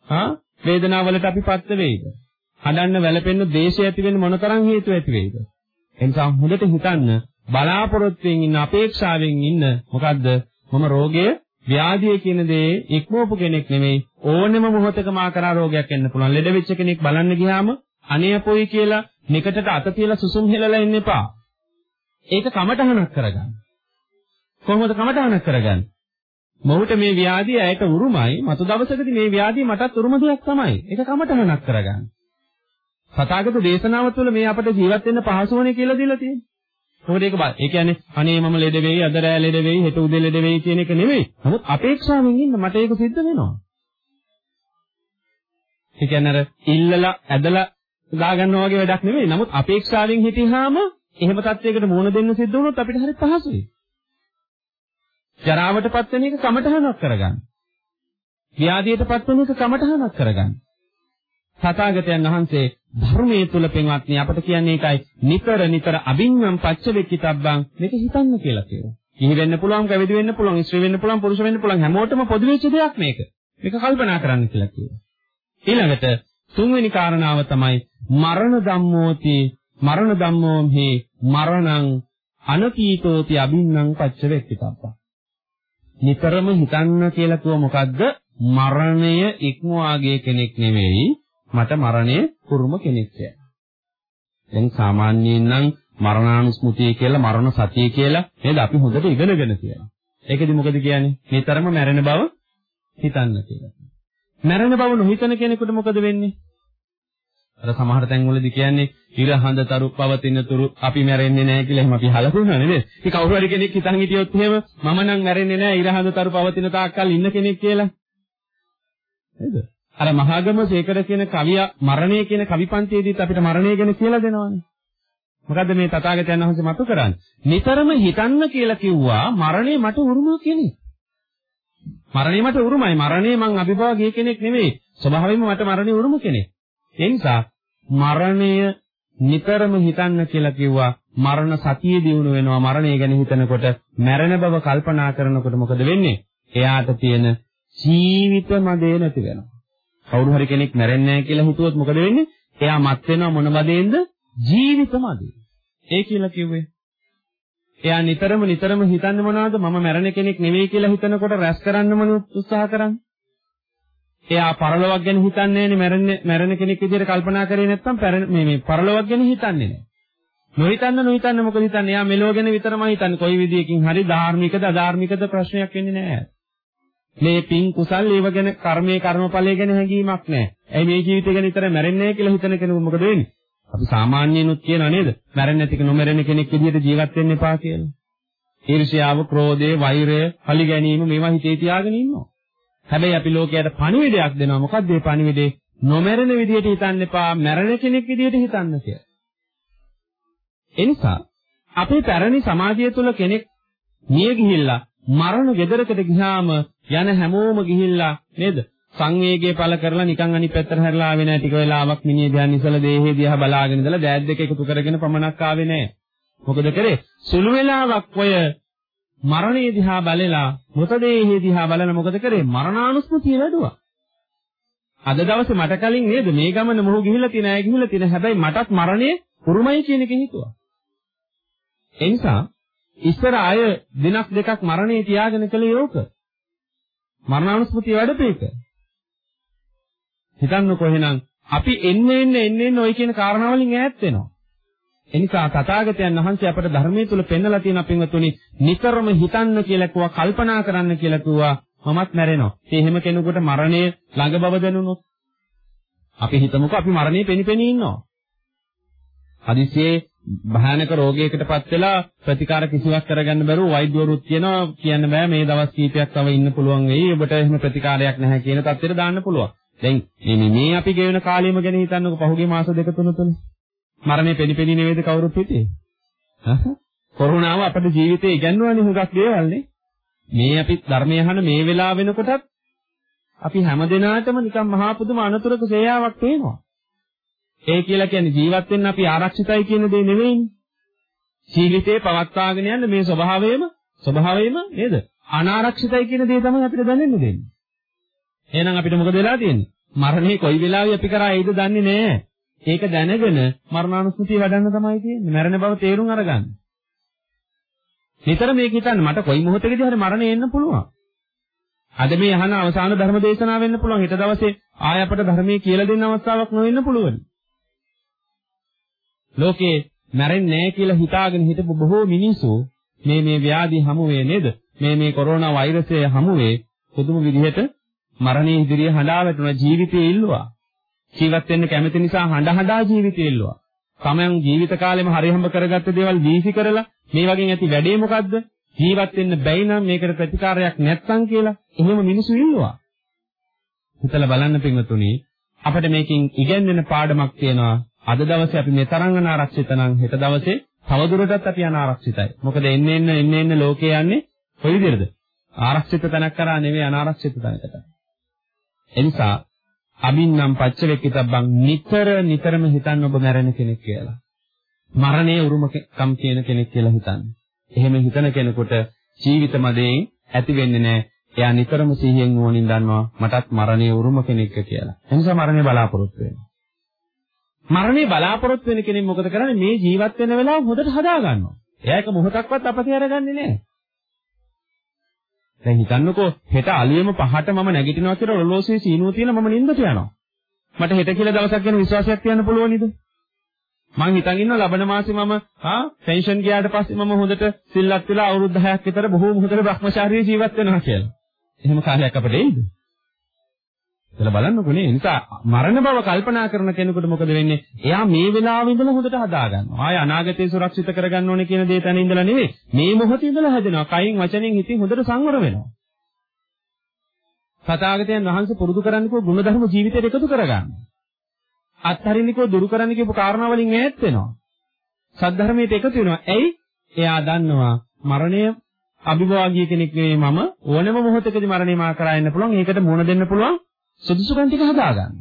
හා වේදනාවලට අපිපත් වෙයිද? හදන්න වැළපෙන්න දේශය ඇති වෙන්න මොනතරම් හේතු ඇති වෙයිද? එනිසා හොඳට හිතන්න බලාපොරොත්තුෙන් ඉන්න අපේක්ෂාවෙන් ඉන්න මොකද්ද මම රෝගය ව්‍යාධිය කියන දේ ඉක්මවපු කෙනෙක් නෙමෙයි ඕනෙම මොහොතක මා කරා රෝගයක් එන්න පුළුවන් ලෙඩ වෙච්ච කෙනෙක් බලන්න ගියාම අනේ අපොයි කියලා නිකටට අත තියලා සුසුම් හෙලලා ඉන්න එපා ඒක කමටහනක් කරගන්න කොහොමද කමටහනක් කරගන්නේ මොහුට මේ ව්‍යාධිය ඇයට උරුමයි මතු දවසකදී මේ ව්‍යාධිය මටත් උරුම දෙයක් තමයි ඒක කමටහනක් කරගන්න සතාගත දේශනාව තුළ මේ අපට ජීවත් වෙන්න පහසු වුණේ කියලා දීලා තියෙනවා මොකද ඒක බල. ඒ කියන්නේ අනේ මම ලෙඩ වෙයි, අද රෑ ලෙඩ වෙයි, හෙට උදේ ලෙඩ වෙයි කියන එක නෙමෙයි. නමුත් අපේක්ෂාවෙන් ඉන්න මට ඒක සිද්ධ වෙනවා. ඒ කියන්නේ අර ඉල්ලලා ඇදලා දාගන්නවා වගේ වැඩක් නෙමෙයි. නමුත් අපේක්ෂාවෙන් හිටියාම එහෙම තත්යකට මුහුණ දෙන්න සිද්ධ වුණොත් අපිට හරි පහසුයි. ජරාවටපත් වෙන එක කමටහනක් කරගන්න. ව්‍යාධියටපත් වෙන එක කමටහනක් කරගන්න. තථාගතයන් වහන්සේ ධර්මයේ තුල පින්වත්නි අපට කියන්නේ ඒකයි නිතර නිතර අභින්නම් පච්චවෙක්කිතබ්බං මේක හිතන්න කියලා කියනවා. කිහි වෙන්න පුළුවන්, පැවිදි වෙන්න පුළුවන්, ස්ත්‍රී වෙන්න පුළුවන්, පුරුෂ වෙන්න පුළුවන් හැමෝටම පොදු වෙච්ච දෙයක් මේක. මේක කල්පනා කරන්න කියලා කියනවා. ඊළඟට තුන්වෙනි කාරණාව තමයි මරණ ධම්මෝති මරණ ධම්මෝහි මරණං අනපීතෝති අභින්නම් පච්චවෙක්කිතබ්බං. නිතරම හිතන්න කියලා කිව්ව මොකද්ද? මරණය ඉක්මවාගේ කෙනෙක් නෙවෙයි මට මරණය කුරුම කෙනෙක් කියලා. දැන් සාමාන්‍යයෙන් නම් මරණානුස්මෘතිය කියලා මරණ සතිය කියලා නේද අපි හොඳට ඉගෙනගෙන තියෙනවා. ඒකෙදි මොකද කියන්නේ? නිතරම මැරෙන බව හිතන්න කියලා. මැරෙන බව නොහිතන කෙනෙකුට මොකද වෙන්නේ? අර සමහර තැන්වලදී කියන්නේ ඉර හඳ තරු පවතින තුරු අපි මැරෙන්නේ නැහැ කියලා එහෙම අපි හලකුණා නේද? ඉතින් කවුරු හරි කෙනෙක් හිතන් හිටියොත් එහෙම මම නම් මැරෙන්නේ නැහැ ඉර හඳ තරු පවතින තාක්කල් ඉන්න කෙනෙක් කියලා. නේද? අර මහාගම සේකර කියන කවියා මරණය කියන කවිපන්තියේදීත් අපිට මරණය ගැන කියලා දෙනවානේ. මොකද්ද මේ තථාගතයන් වහන්සේ මතු කරන්නේ? නිතරම හිතන්න කියලා කිව්වා මරණය මට උරුම කෙනෙක්. මරණය මට උරුමයි. මරණය මං අභිභාගයේ කෙනෙක් නෙමෙයි. ස්වභාවයෙන්ම මට මරණය උරුම කෙනෙක්. ඒ නිසා මරණය නිතරම හිතන්න කියලා කිව්වා මරණ සතියේ දිනු වෙනවා මරණය ගැන හිතනකොට මැරෙන බව කල්පනා කරනකොට මොකද වෙන්නේ? එයාට තියෙන ජීවිත මදේ නැති වෙනවා. කවුරු හරි කෙනෙක් මැරෙන්නේ නැහැ කියලා හිතුවොත් මොකද වෙන්නේ? එයා මත් වෙනවා මොන වදේන්ද? ජීවිතමදී. ඒ කියලා කිව්වේ. එයා නිතරම නිතරම හිතන්නේ මොනවද? මම මැරෙන කෙනෙක් නෙවෙයි කියලා හිතනකොට රැස් කරන්න මොන උත්සාහ කරන්නේ? එයා පරලොවක් ගැන හිතන්නේ නැනේ මැරෙන මැරෙන කෙනෙක් විදිහට කල්පනා කරේ නැත්නම් මේ මේ පරලොවක් ගැන හිතන්නේ නැහැ. නොහිතන්න නොහිතන්න මොකද හිතන්නේ? එයා මෙලෝ ගැන විතරමයි හිතන්නේ. කොයි විදියකින් හරි ධාර්මිකද අධාර්මිකද ප්‍රශ්නයක් වෙන්නේ නැහැ. මේ පින් කුසල් ඒව ගැන කර්මයේ කර්මඵලයේ ගැන හැඟීමක් නැහැ. ඇයි මේ ජීවිතය ගැන විතර මැරෙන්නේ නැහැ කියලා හිතන කෙනෙකු මොකද වෙන්නේ? අපි සාමාන්‍යනුත් කියනවා නේද? මැරෙන්නේ නැතික නොමැරෙන කෙනෙක් විදිහට ජීවත් වෙන්න එපා කියලා. ඊර්ෂ්‍යාව, ක්‍රෝධය, වෛරය, හලි ගැනීම මේවා හිතේ තියාගෙන ඉන්නවා. හැබැයි අපි ලෝකයට පණිවිඩයක් දෙනවා. මොකක්ද මේ පණිවිඩේ? නොමැරෙන විදිහට හිතන්න එපා, මැරෙන කෙනෙක් විදිහට හිතන්න කියලා. එනිසා අපේ පැරණි සමාජය තුළ කෙනෙක් මිය ගිහිල්ලා මරණ ගෙදරකට ගියාම යන හැමෝම ගිහිල්ලා නේද? සංවේගය පළ කරලා නිකන් අනිත් පැත්තට හැරලා ආවේ නැහැ ටික වෙලාවක් මිනිහ ධ්‍යාන ඉසල දේහේ දිහා බලාගෙන ඉඳලා දෑත් දෙක එකතු කරගෙන පමණක් ආවේ නැහැ. මොකද කරේ? සුළු වෙලාවක් ඔය මරණය දිහා බලලා මృతදේහය දිහා බලන මොකද කරේ? මරණානුස්මතිය වැඩුවා. අද දවසේ මට කලින් නේද මේ ගමන මොහු ගිහිල්ලා තියෙන අය ගිහිල්ලා තියෙන හැබැයි මටත් මරණය උරුමයි කියන එක හිතුවා. ඒ නිසා ඉස්සර අය දිනක් දෙකක් මරණේ තියාගෙන කළේ ඕක. මරණානුස්මතිය වැඩපේක. හිතන්නකෝ එහෙනම් අපි එන්න එන්න එන්න එන්න ওই කියන කාරණාවලින් ඈත් වෙනවා. එනිසා තථාගතයන් වහන්සේ අපට ධර්මයේ තුල පෙන්වලා තියෙන පින්වතුනි නිතරම හිතන්න කියලා කිව්වා කල්පනා කරන්න කියලා කිව්වා මමත් මැරෙනවා. ඒ එහෙම කෙනෙකුට මරණය ළඟ බව දැනුනොත් අපි හිතමුකෝ අපි මරණය පෙනිපෙනී ඉන්නවා. හදිසියේ භයානක රෝගයකටපත් වෙලා ප්‍රතිකාර කිසිවක් කරගන්න බැරුව වෛද්‍යවරුත් කියනවා කියන්න බෑ මේ දවස් කීපයක් තව ඉන්න පුළුවන් වෙයි ඔබට එහෙම ප්‍රතිකාරයක් නැහැ කියන තත්ත්වෙට දාන්න පුළුවන්. දැන් මේ මේ අපි ගෙවන කාලෙම ගැන හිතන්නකෝ පහුගිය මාස දෙක තුන තුන. මරණය පෙනිපෙනී නෙවෙයිද කවුරුත් හිතේ? කොරෝනාව අපේ ජීවිතේ ඉගන්වන්නේ හුඟක් දේවල් නේ. මේ අපි ධර්මය අහන මේ වෙලාව වෙනකොටත් අපි හැමදෙනාටම නිකන් මහා පුදුම අනතුරක සේයාවක් පේනවා. ඒ කියලා කියන්නේ ජීවත් වෙන්න අපි ආරක්ෂිතයි කියන දේ නෙවෙයිනේ. ජීවිතේ පවත්වාගෙන යන්න මේ ස්වභාවයම ස්වභාවයම නේද? අනාරක්ෂිතයි කියන දේ තමයි අපිට දැනෙන්න දෙන්නේ. එහෙනම් අපිට මොකද වෙලා තියෙන්නේ? මරණය කොයි වෙලාවෙ අපි කරා එයිද දන්නේ නැහැ. ඒක දැනගෙන මරණානුස්මතිය වඩන්න තමයි තියෙන්නේ. මරණ බව තේරුම් අරගන්න. නිතර මේක හිතන්න මට කොයි මොහොතකදී හරි මරණය එන්න පුළුවන්. අද මේ අහන අවසාන ධර්ම දේශනාව වෙන්න පුළුවන්. හෙට දවසේ ආය අපට ධර්මයේ කියලා දෙන්න අවස්ථාවක් නොවෙන්න පුළුවන්. ලෝකේ මැරෙන්නේ නැහැ කියලා හිතාගෙන හිටපු බොහෝ මිනිස්සු මේ මේ ව්‍යාධි හමුවේ නේද? මේ මේ කොරෝනා වෛරසය හමුවේ පුදුම විදිහට මරණයේ ඉදිරියේ හඬා වැටුණා ජීවිතය ඉල්ලුවා. ජීවත් වෙන්න කැමති නිසා හඬ හඬා ජීවිතය ඉල්ලුවා. තමයන් ජීවිත කාලෙම හරිහම්බ කරගත්ත දේවල් වීසි කරලා මේ වගේ ඇති වැඩේ මොකද්ද? ජීවත් වෙන්න බැයි නම් මේකට ප්‍රතිකාරයක් නැත්නම් කියලා එහෙම මිනිස්සු ඉන්නවා. හිතලා බලන්න පින්වතුනි අපිට මේකෙන් ඉගෙනගෙන පාඩමක් තියෙනවා. අද දවසේ අපි මේ තරම් අනාරක්ෂිත නම් හෙට දවසේ තවදුරටත් අපි අනාරක්ෂිතයි. මොකද එන්න එන්න එන්න එන්න ලෝකේ යන්නේ කොයි විදිහටද? ආරක්ෂිත තැනක් කරා නෙවෙයි අනාරක්ෂිත තැනකට. එනිසා අබින්නම් පච්චවෙක්කිතබ්බන් නිතර නිතරම හිතන්න ඔබ මැරෙන කෙනෙක් කියලා. මරණයේ උරුමකම් කියන කෙනෙක් කියලා හිතන්න. එහෙම හිතන කෙනෙකුට ජීවිත මදයෙන් ඇති වෙන්නේ නැහැ. එයා නිතරම සිහියෙන් නුවණින් දන්නවා මටත් මරණයේ උරුම කෙනෙක් කියලා. එනිසා මරණය බලාපොරොත්තු වෙනවා. මරණය බලාපොරොත්තු වෙන කෙනෙක් මොකද කරන්නේ? මේ ජීවත් වෙන වෙලාව හොඳට හදා ගන්නවා. එයා එක මොහොතක්වත් අපතේ අරගන්නේ නැහැ. දැන් හිතන්නකෝ හෙට අලියම පහට මම නැගිටිනවා කියලා ඔලෝසුවේ සීනුව තියලා මම නිින්දට යනවා. මට හෙට කියලා දවසක් ගැන විශ්වාසයක් තියන්න පුළුවන් නේද? මං හිතන් ඉන්නවා ලබන මාසේ මම ආ පෙන්ෂන් ගියාට පස්සේ මම හොඳට සිල්වත් වෙලා අවුරුදු 10ක් විතර බොහෝම හොඳට භ්‍රමචාරී ජීවත් වෙනවා කියලා. එහෙම කාලයක් අපිට එයිද? කියලා බලන්නකෝ නේ. නිසා මරණ බව කල්පනා කරන කෙනෙකුට මොකද වෙන්නේ? එයා මේ වෙලාවෙ ඉඳලා හොඳට හදා ගන්නවා. ආය අනාගතේ සුරක්ෂිත කරගන්න ඕනේ කියන දේ තැන ඉඳලා නෙවෙයි. මේ මොහොතේ ඉඳලා හැදෙනවා. කයින් වචනෙන් හිතින් හොඳට සංවර වෙනවා. සතාගතයන් වහන්සේ පුරුදු කරන්නේ ගුණධර්ම ජීවිතයට එකතු කරගන්න. අත්හරින්නකෝ දුරු කරන්න කියපු කාරණා වලින් ඈත් වෙනවා. සද්ධර්මයට එකතු වෙනවා. ඇයි? එයා දන්නවා මරණය අභිභාගී කෙනෙක් නෙවෙයි මම ඕනම මොහොතකදී මරණය මා කරා එන්න පුළුවන්. ඒකට මුහුණ දෙන්න පුළුවන් සුදුසුකම් ටික හදාගන්න.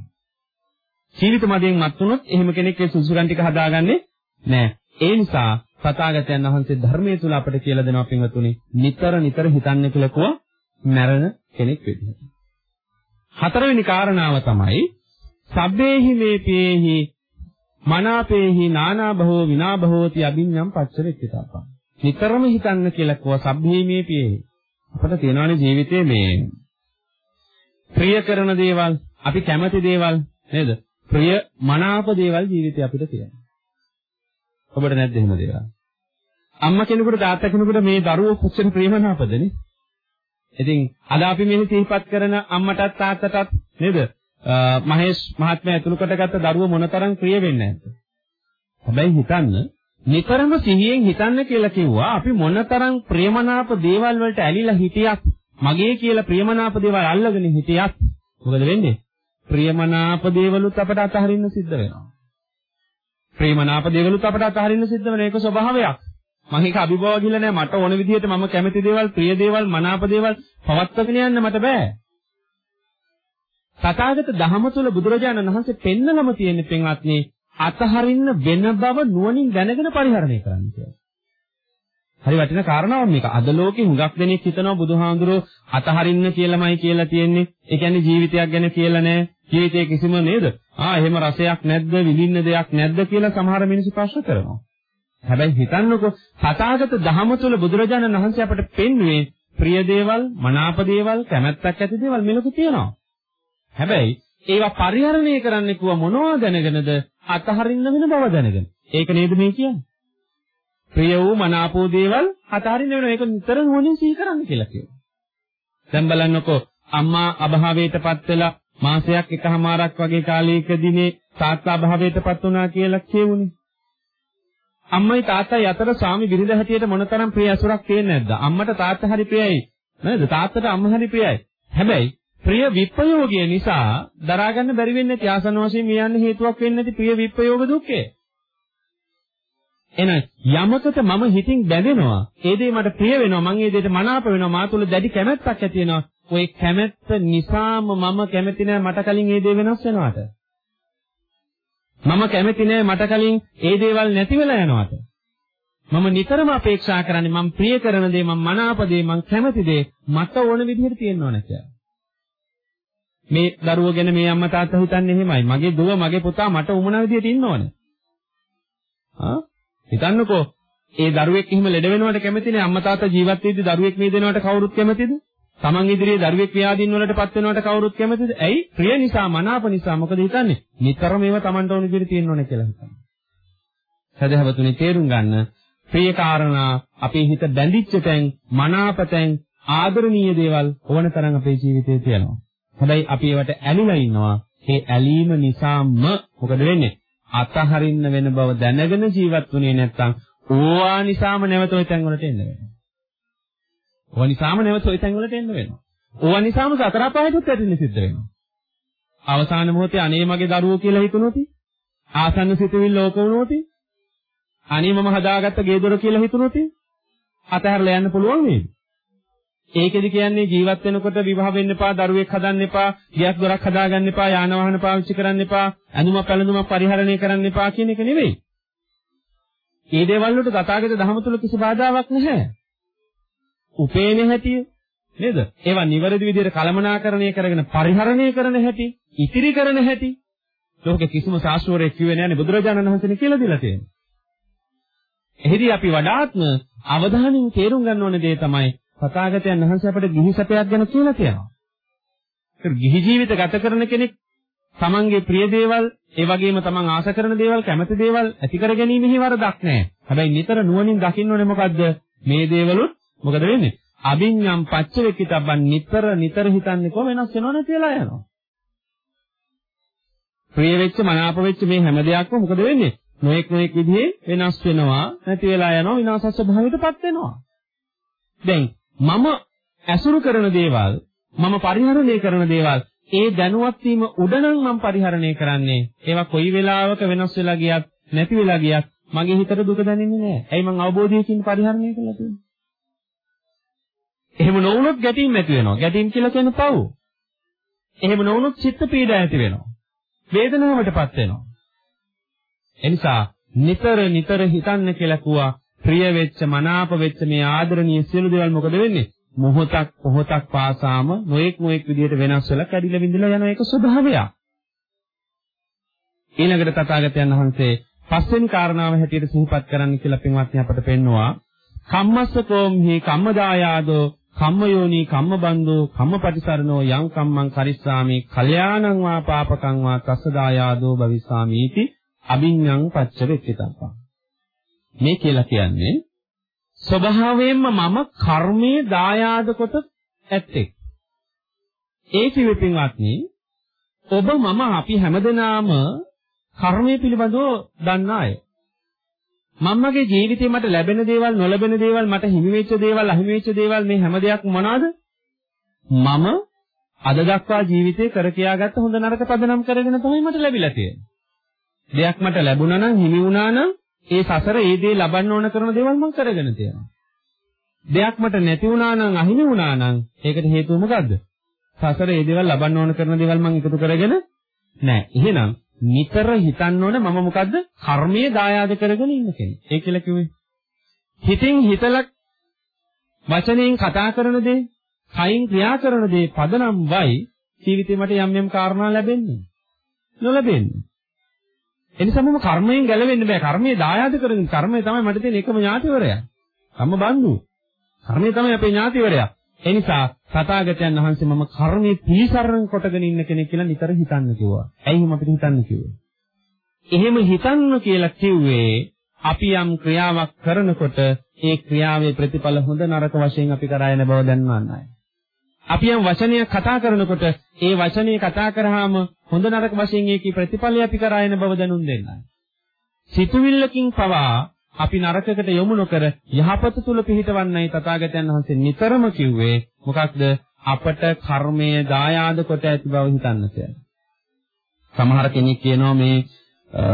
ජීවිත මදයෙන් මත් වුණොත් එහෙම කෙනෙක් ඒ සුදුසුකම් ටික හදාගන්නේ නැහැ. ඒ නිසා සතාගතයන් වහන්සේ ධර්මයේ තුල අපට කියලා දෙනවා පින්වතුනි නිතර නිතර හිතන්න කියලා කෝ මරණ කෙනෙක් වෙන්නේ. හතරවෙනි කාරණාව තමයි සබ්බේහි මේ පේහි මනාපේහි නානා භවෝ විනා භවෝති අභිඤ්ඤම් පච්චවෙක්කිතාපං. නිතරම හිතන්න කියලා කෝ සබ්බේ මේ පේහි. අපිට තියෙනවානේ ජීවිතේ මේ ප්‍රිය කරන දේවල්, අපි කැමති දේවල් නේද? ප්‍රිය මනාප දේවල් ජීවිතේ අපිට තියෙනවා. ඔබට නැද්ද එහෙම දේවල්? අම්මා කෙනෙකුට තාත්තා කෙනෙකුට මේ දරුවෝ කොච්චර ප්‍රේමනාපදනේ? ඉතින් අද අපි මෙහි සිහිපත් කරන අම්මටත් තාත්තටත් නේද? මහේෂ් මහත්මයා ඇතුළු කොටගත්ත දරුවෝ මොනතරම් ප්‍රිය වෙන්නේ නැද්ද? හැබැයි හිතන්න නිතරම සිහියෙන් හිතන්න කියලා කිව්වා අපි මොනතරම් ප්‍රේමනාප දේවල් වලට ඇලිලා හිටියත් මගේ කියලා ප්‍රියමනාප දේවල් අල්ලගෙන හිටියත් මොකද වෙන්නේ? ප්‍රියමනාප දේවලුත් අපට අතහරින්න සිද්ධ වෙනවා. ප්‍රේමනාප දේවලුත් අපට අතහරින්න සිද්ධ වෙන එක ස්වභාවයක්. මම ඒක අභිභව ගිහලා නෑ මට ඕන විදිහට මම කැමති දේවල්, ප්‍රිය දේවල්, මනාප දේවල් පවත්වාගෙන යන්න මට බෑ. තථාගත දහම තුල බුදුරජාණන් වහන්සේ පෙන්නලම තියෙන පින්වත්නි අතහරින්න වෙන බව නුවණින් දැනගෙන පරිහරණය කරන්න කියලා. හරි වටින කාරණාවක් මේක. අද ලෝකේ හුඟක් දෙනෙක් හිතනවා බුදුහාඳුරෝ අතහරින්න කියලාමයි කියලා තියෙන්නේ. ඒ කියන්නේ ජීවිතයක් ගැන කියලා නෑ. ජීවිතේ කිසිම නේද? ආ එහෙම රසයක් නැද්ද? විඳින්න දෙයක් නැද්ද කියලා සමහර මිනිස්සු ප්‍රශ්න කරනවා. හැබැයි හිතන්නකෝ තථාගත ධහම තුල බුදුරජාණන් වහන්සේ අපට පෙන්වුවේ ප්‍රිය දේවල්, මනාප දේවල්, කැමැත්තක් ඇති දේවල් මෙලොක තියෙනවා. හැබැයි ඒවා පරිහරණය කරන්න කිව්ව මොනවා දැනගෙනද අතහරින්න වෙන බව දැනගෙන. ඒක නේද මේ කියන්නේ? ප්‍රිය වූ මනාපෝ දේවල් අතහරින්න වෙන ඒක නිතර නුවණින් සිහි කරන්න කියලා කියනවා. දැන් බලන්නකෝ අම්මා අභාවයටපත් වෙලා මාසයක් එකහමාරක් වගේ කාලයකදී මේ තාත්තා අභාවයටපත් වුණා කියලා කියවුනේ. අම්මයි තාත්තයි අතර ස්වාමි බිරිඳ හැටියට මොනතරම් ප්‍රිය ඇසුරක් තියෙන්නේ නැද්ද? අම්මට තාත්තා හරි ප්‍රියයි. නේද? තාත්තට අම්මා හරි ප්‍රියයි. හැබැයි ප්‍රිය විප්‍රයෝගය නිසා දරා ගන්න බැරි වෙන්නේ නැති ආසන්න වශයෙන් මේ යන්නේ හේතුවක් වෙන්නේ නැති ප්‍රිය විප්‍රයෝග දුක්ඛය. එහෙනම් යමකට මම හිතින් බැඳෙනවා. ඒ දේ මට ප්‍රිය වෙනවා. මම ඒ දෙයට මනාප වෙනවා. මා තුළ දැඩි කැමැත්තක් ඇති වෙනවා. ওই කැමැත්ත නිසාම මම කැමති නෑ මට කලින් ඒ දේ වෙනස් වෙනවට. මම කැමති නෑ මට කලින් ඒ දේවල් නැති වෙලා යනවට. මම නිතරම අපේක්ෂා කරන්නේ මම ප්‍රිය කරන දේ මම මනාප දේ මම කැමති දේ මට ඕන විදිහට තියෙන්න ඕන කියලා. මේ දරුවෝ ගැන මේ අම්මා තාත්තා හිතන්නේ එහෙමයි. මගේ දුව මගේ පුතා මට උමනා විදියට ඉන්න ඕනේ. ආ? හිතන්නකෝ ඒ දරුවෙක් එහෙම ලෙඩ වෙනවට කැමතිනේ අම්මා තාත්තා ජීවත් වෙද්දී දරුවෙක් මේ දෙනවට කවුරුත් කැමතිද? Taman ඉදිරියේ දරුවෙක් ව්‍යාධින් වලටපත් වෙනවට කවුරුත් කැමතිද? ඇයි? ප්‍රිය නිසා මනාප නිසා මොකද හිතන්නේ? නිතරම ඒවා Tamanට ඕන විදිහට තියෙන්න ඕනේ කියලා හිතන්නේ. සදහවතුනි තේරුම් ගන්න ප්‍රිය කාරණා අපේ හිත බැඳිච්ච තැන් මනාප තැන් ආදරණීය දේවල් ඕන තරම් අපේ ජීවිතේ තියෙනවා. හැබැයි අපි ඒවට ඇලිලා ඉන්නවා. ඒ ඇලීම නිසාම මොකද වෙන්නේ? අතහරින්න වෙන බව දැනගෙන ජීවත් වුණේ නැත්නම් ඕවා නිසාම නැවත ওই තැන් වලට එන්න වෙනවා. ඕවා නිසාම නැවත ওই තැන් වලට එන්න වෙනවා. ඕවා නිසාම සතර අපායටත් ඇදෙන්න සිද්ධ වෙනවා. අවසාන මොහොතේ අනේ මගේ දරුවෝ කියලා හිතුනොත් ආසන්න සිතුවිල්ල ලෝක වුණොත් අනේ මම හදාගත්ත ගේ දොර කියලා හිතුනොත් අතහැරලා යන්න පුළුවන් නේද? ඒකෙදි කියන්නේ ජීවත් වෙනකොට විවාහ වෙන්න එපා, දරුවෙක් හදන්න එපා, ගියක් දොරක් හදාගන්න එපා, යාන වාහන පාවිච්චි කරන්න එපා, ඇඳුමක් පැළඳුමක් පරිහරණය කරන්න එපා කියන එක නෙවෙයි. මේ දේවල් වලට තථාගත ධහම තුල කිසි බාධාවක් නැහැ. උපේන හැටි නේද? ඒවා නිවැරදි විදිහට කළමනාකරණය කරගෙන පරිහරණය කරන හැටි, ඉතිරි කරන හැටි ලෝකේ කිසිම ශාස්ත්‍රවරයෙක් කිව්වේ නැහැ බුදුරජාණන් වහන්සේ කියලා දීලා තියෙනවා. එහිදී අපි වඩාත්ම අවධානයෙන් තේරුම් ගන්න ඕනේ දේ තමයි තථාගතයන් වහන්සේ අපට ගිහි සැපයක් ගැන කියලා තියෙනවා. ඒක ගිහි ජීවිත ගත කරන කෙනෙක් තමන්ගේ ප්‍රිය දේවල්, ඒ වගේම තමන් ආශ කරන දේවල්, කැමති දේවල් ඇති කර ගැනීමෙහි වරදක් නැහැ. හැබැයි නිතර නුවණින් දකින්න ඕනේ මොකද්ද? මේ දේවලුත් මොකද වෙන්නේ? අභිඥම් පච්චවෙක්කිතබ්බන් නිතර නිතර හිතන්නේ කො වෙනස් වෙනව නැතිලා යනවා. ප්‍රිය වෙච්ච මනාප වෙච්ච මේ හැම දෙයක්ම මොකද වෙන්නේ? නොඑක් නොඑක් විදිහේ වෙනස් වෙනවා, නැති වෙලා යනවා, විනාශස්ස භාවයටපත් වෙනවා. දැන් මම ඇසුරු කරන දේවල් මම පරිහරණය කරන දේවල් ඒ දැනුවත් වීම උඩනම් මම පරිහරණය කරන්නේ ඒවා කොයි වෙලාවක වෙනස් වෙලා ගියත් නැති වෙලා ගියත් මගේ හිතට දුක දැනෙන්නේ නැහැ. ඇයි මං අවබෝධයකින් පරිහරණය කළා කියන්නේ? එහෙම නොවුනොත් ගැටීම් ඇති වෙනවා. ගැටීම් කියලා කියන්නේ පව්. එහෙම නොවුනොත් චිත්ත පීඩා ඇති වෙනවා. වේදනාවටපත් වෙනවා. එනිසා නිතර නිතර හිතන්න කියලා කිව්වා ප්‍රිය වෙච්ච මනාප වෙච්ච මේ ආදරණීය සියලු දේවල් මොකද වෙන්නේ? මොහොතක් පොහොතක් පාසාම නොඑක් නොඑක් විදිහට වෙනස් වෙලා කැඩිලා විඳිලා යන එක ස්වභාවයක්. ඊළඟට තථාගතයන් වහන්සේ පස්වෙනි කාරණාව හැටියට සිහිපත් කරන්න කියලා පින්වත්නි අපට පෙන්නවා කම්මස්සකෝම්හි කම්මදායාදෝ කම්මයෝනි කම්මබන්දෝ කම්මපටිසරණෝ යං කම්මං කරිස්සාමි කල්යාණං වා පාපකං වා තස්සදායාදෝ භවිස්සාමි इति අභිඤ්ඤං පච්ච වෙක්කිතබ්බං මේ කියලා කියන්නේ ස්වභාවයෙන්ම මම කර්මයේ දායාද කොට ඇත්තේ. ඒ කිව්වේ පින්වත්නි ඔබ මම අපි හැමදෙනාම කර්මයේ පිළිබඳව දන්න අය. මමගේ ජීවිතේ මට ලැබෙන දේවල් නොලැබෙන දේවල් මට හිමි වෙච්ච දේවල් අහිමි වෙච්ච දේවල් මේ හැම දෙයක්ම මොනවාද? මම අද දක්වා ජීවිතේ කර කියාගත්ත හොඳ නරක පදනම් කරගෙන තමයි මට ලැබිලා තියෙන්නේ. දෙයක් මට ලැබුණා නම් හිමි වුණා නම් ඒ සසර ඒ දේ ලබන්න ඕන කරන දේවල් මම කරගෙන තියෙනවා. දෙයක් මට නැති වුණා නම් අහිමි වුණා නම් ඒකට හේතුව මොකද්ද? සසර ඒ දේවල් ලබන්න ඕන කරන දේවල් මම එකතු කරගෙන නැහැ. එහෙනම් නිතර හිතන්න ඕනේ මම මොකද්ද? කර්මයේ දායාද කරගෙන ඉන්න කෙනෙක්. ඒ කියලා කිව්වේ. හිතින් හිතලා වචනයෙන් කතා කරන දේ, කයින් ක්‍රියා කරන දේ පදනම් වයි ජීවිතේ මට යම් යම් කාරණා ලැබෙන්නේ. නොලැබෙන්නේ. එනිසා මම කර්මයෙන් ගැලවෙන්න බෑ. කර්මයේ දායාද කරගෙන කර්මය තමයි මට තියෙන එකම ඥාතිවරයා. කම්ම බන්දු. කර්මය තමයි අපේ ඥාතිවරයා. එනිසා තථාගතයන් වහන්සේ මම කර්මයේ පිළිසරණ කොටගෙන ඉන්න කෙනෙක් කියලා නිතර හිතන්න කිව්වා. ඇයි එහෙම අපිට හිතන්න කිව්වේ? එහෙම හිතන්න කියලා කිව්වේ අපි යම් ක්‍රියාවක් කරනකොට ඒ ක්‍රියාවේ ප්‍රතිඵල හොඳ නරක වශයෙන් අපි කරා යන බව දැනවන්නයි. අපි යම් වචනයක් කතා කරනකොට ඒ වචනේ කතා කරාම හොඳ නරක වශයෙන් ඒකේ ප්‍රතිඵලය අපි කරා යන බව දැනුම් දෙන්නයි. සිතුවිල්ලකින් පවා අපි නරකකට යොමු නොකර යහපත තුල පිහිටවන්නයි තථාගතයන් වහන්සේ නිතරම කිව්වේ මොකක්ද අපට කර්මය දායාද කොට ඇති බව හිතන්න කියලා. සමහර කෙනෙක් කියනවා මේ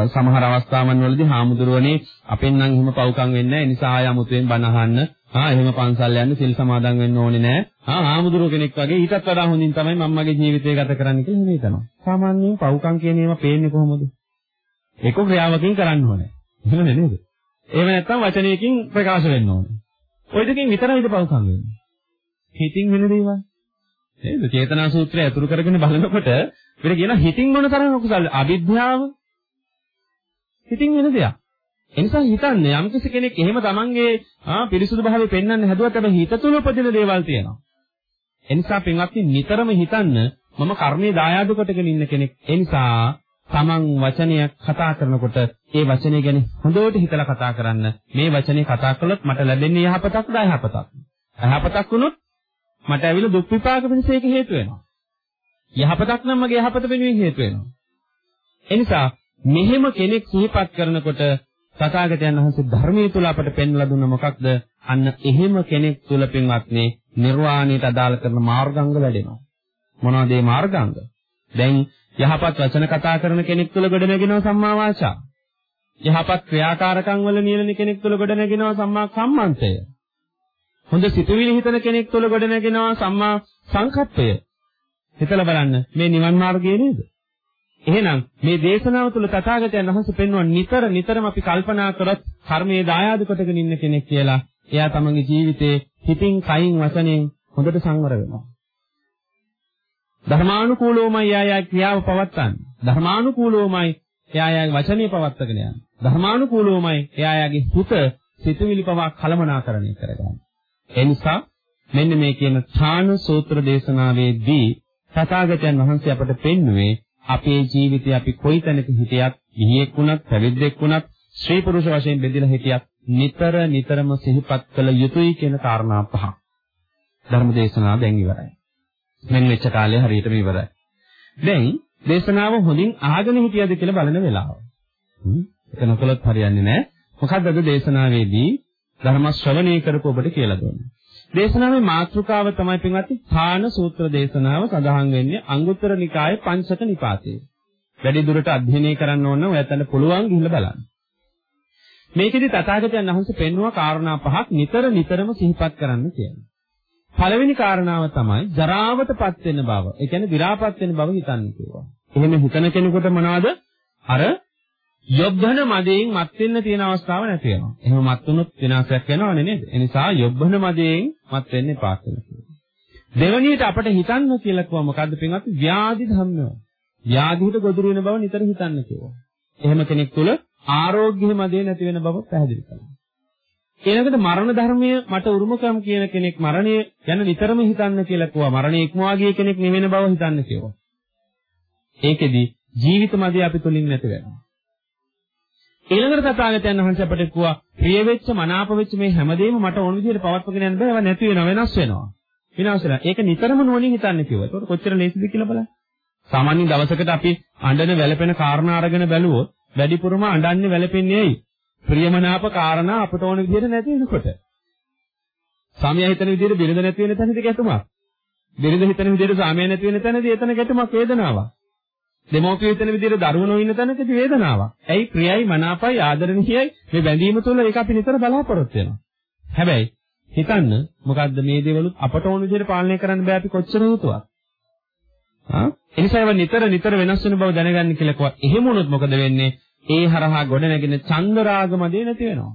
සමහර අවස්ථාවන් වලදී හාමුදුරුවනේ අපෙන් නම් එහෙම පව්කම් වෙන්නේ නැහැ. ඒ නිසා ආය 아무තෙන් බණ අහන්න. ආ එහෙම පන්සල් යන්න සිල් සමාදන් වෙන්න ඕනේ නැහැ. ආ හාමුදුරුව කෙනෙක් වගේ ඊටත් වඩා හොඳින් තමයි මම්මගේ ජීවිතය ගත කරන්න කියලා හිතනවා. සාමාන්‍යයෙන් පව්කම් කියන ඒවා පේන්නේ කොහොමද? ඒක ක්‍රියාවකින් කරන්න ඕනේ. එහෙම නේද? එහෙම නැත්නම් වචනයකින් ප්‍රකාශ වෙන්න ඕනේ. ওই දෙකෙන් විතරයිද පව්කම් වෙන්නේ. හිතින් වෙන දේවල්. නේද? චේතනා සූත්‍රය අතුරු කරගෙන බලනකොට පිට කියන හිතින් මොන තරම් කුසල අවිද්‍යාව හිතින් වෙන දෙයක්. එනිසා හිතන්නේ යම් කෙනෙක් එහෙම තමන්ගේ ආ පිරිසුදු භාවය පෙන්වන්න හැදුවත් හැබැයි හිත තුළ උපදින දේවල් තියෙනවා. එනිසා පින්වත්නි නිතරම හිතන්න මම කර්මයේ දායාද කොටගෙන ඉන්න කෙනෙක්. එනිසා තමන් වචනයක් කතා කරනකොට ඒ වචනේ ගැන හොඳට හිතලා කතා කරන්න. මේ වචනේ කතා කළොත් මට ලැබෙන්නේ යහපතක්ද අයහපතක්ද? අයහපතක් වුණොත් මට ඇවිල්ලා දුක් විපාක වෙනස ඒක හේතු වෙනවා. යහපතක් නම් මගේ යහපත වෙනුවෙන් හේතු වෙනවා. එනිසා මෙහෙම කෙනෙක් සිහිපත් කරනකොට තථාගතයන් වහන්සේ ධර්මයේ තුල අපට පෙන්වලා දුන්න මොකක්ද? අන්න එහෙම කෙනෙක් තුල පින්වත්නි නිර්වාණයට අදාළ කරන මාර්ගාංග වැඩෙනවා. මොනවද මේ මාර්ගාංග? දැන් යහපත් වචන කතා කරන කෙනෙක් තුල ගොඩනගෙනවා සම්මා වාචා. යහපත් ක්‍රියාකාරකම් වල නියලන කෙනෙක් තුල ගොඩනගෙනවා සම්මා කම්මන්තය. හොඳ සිතුවිලි හිතන කෙනෙක් තුල ගොඩනගෙනවා සම්මා සංකප්පය. හිතලා බලන්න මේ නිවන් මාර්ගය නේද? එහෙනම් මේ දේශනාව තුළ තථාගතයන් වහන්සේ පෙන්වන නිතර නිතරම අපි කල්පනා කරොත් කර්මයේ දායාද කොටගෙන ඉන්න කෙනෙක් කියලා එයා තමන්ගේ ජීවිතේ හිතින් කයින් වචනෙන් හොඳට සංවර වෙනවා. ධර්මානුකූලවමයි එයා ක්‍රියාව පවත්වන්නේ. ධර්මානුකූලවමයි එයා වචනේ පවත්වාගෙන යන්නේ. ධර්මානුකූලවමයි එයාගේ හිත සිතුවිලි පවා කලමනාකරණය කරගන්නේ. ඒ නිසා මෙන්න මේ කියන ඡාන සූත්‍ර දේශනාවේදී තථාගතයන් වහන්සේ අපට පෙන්වුවේ අපේ ජීවිතේ අපි කොයි තැනක හිටියත්, ගිහියෙක් වුණත්, පැවිද්දෙක් වුණත්, ස්ත්‍රී පුරුෂ වශයෙන් බෙදලා හිටියත් නිතර නිතරම සිහිපත් කළ යුතුයි කියන කාරණා පහ. ධර්ම දේශනාව දැන් ඉවරයි. මෙන්න මෙච්ච කාලය හරියටම ඉවරයි. දැන් දේශනාව හොඳින් අහගෙන හිටියද කියලා බලන වෙලාව. ඒක නොකළොත් හරියන්නේ නැහැ. මොකක්ද අද දේශනාවේදී ධර්ම ශ්‍රවණය කරපු ඔබට කියලා දුන්නේ. දේශනාවේ මාතෘකාව තමයි පින්වත්නි ථාන සූත්‍ර දේශනාව සඳහන් වෙන්නේ අංගුත්තර නිකායේ පංචක නිපාතයේ. වැඩි දුරට අධ්‍යයනය කරන්න ඕන ඔයයන්ට පුළුවන් ගිහිල්ලා බලන්න. මේකෙදි තථාගතයන් වහන්සේ පෙන්වුවා කාරණා පහක් නිතර නිතරම සිහිපත් කරන්න කියන්නේ. පළවෙනි කාරණාව තමයි ජරාවටපත් වෙන බව. ඒ කියන්නේ දි รา පත් වෙන බව හිතන්න කිව්වා. එහෙම හිතන කෙනෙකුට මොනවද? අර යොබ්බන මදයෙන් මත් වෙන්න තියෙන අවස්ථාව නැති වෙනවා. එහෙම මත් වුණොත් විනාශයක් වෙනවනේ නේද? ඒ නිසා යොබ්බන මදයෙන් මත් වෙන්න එපා කියලා. දෙවණියට අපිට හිතන්න කියලා කිව්වා මොකද්ද පින්වත්? ව්‍යාධි ධම්මය. ව්‍යාධියට ගොදුරු වෙන බව නිතර හිතන්න කිව්වා. එහෙම කෙනෙක් තුල ආරෝග්‍ය මදේ නැති වෙන බව පැහැදිලි කරනවා. ඊළඟට මරණ ධර්මය මට උරුමකම් කියන කෙනෙක් මරණය ගැන නිතරම හිතන්න කියලා කිව්වා. මරණය ඉක්මවා ගිය කෙනෙක් නෙවෙන බව හිතන්න කිව්වා. ඒකෙදි ජීවිත මදේ අපි තුලින් නැති වෙනවා. ඊළඟට තථාගතයන් වහන්සේ අපට කිව්වා ප්‍රිය වෙච්ච මනාප වෙච්ච මේ හැමදේම මට ඕන විදිහට පවත්වගෙන යන්න බෑ. ඒවා නැති වෙනවා වෙනස් වෙනවා. විනාශ වෙනවා. ඒක නිතරම නුවණින් හිතන්න කිව්වා. ඒකට කොච්චර ලේසිද කියලා බලන්න. සාමාන්‍ය දවසකට අපි අඬන වැළපෙන කාරණා අරගෙන බැලුවොත් වැඩිපුරම අඬන්නේ වැළපෙන්නේ ඇයි? ප්‍රියමනාප කාරණා අපට ඕන විදිහට නැති වෙනකොට. සාමියා හිතන විදිහට බිරිඳ නැති වෙන තැනදී ගැටුමක්. බිරිඳ හිතන විදිහට සාමියා නැති වෙන තැනදී එතන ගැටුමක් වේදනාවක්. දෙමෝපිය හිතන විදිහට දරුවනෝ ඉන්න තැනකදී වේදනාවක්. ඇයි ප්‍රියයි මනාපයි ආදරණීයයි මේ බැඳීම තුළ ඒක අපි නිතර බලාපොරොත්තු වෙනවා. හැබැයි හිතන්න මොකද්ද මේ දේවලුත් අපට ඕන විදිහට පාලනය කරන්න බෑ අපි කොච්චර හිතුවත්. ආ එනිසා ඒවා නිතර නිතර වෙනස් වෙන බව දැනගන්න කියලා කිව්වා. එහෙම වුණොත් මොකද වෙන්නේ? ඒ හරහා ගොඩනැගෙන චන්දරාගමදේ නැති වෙනවා.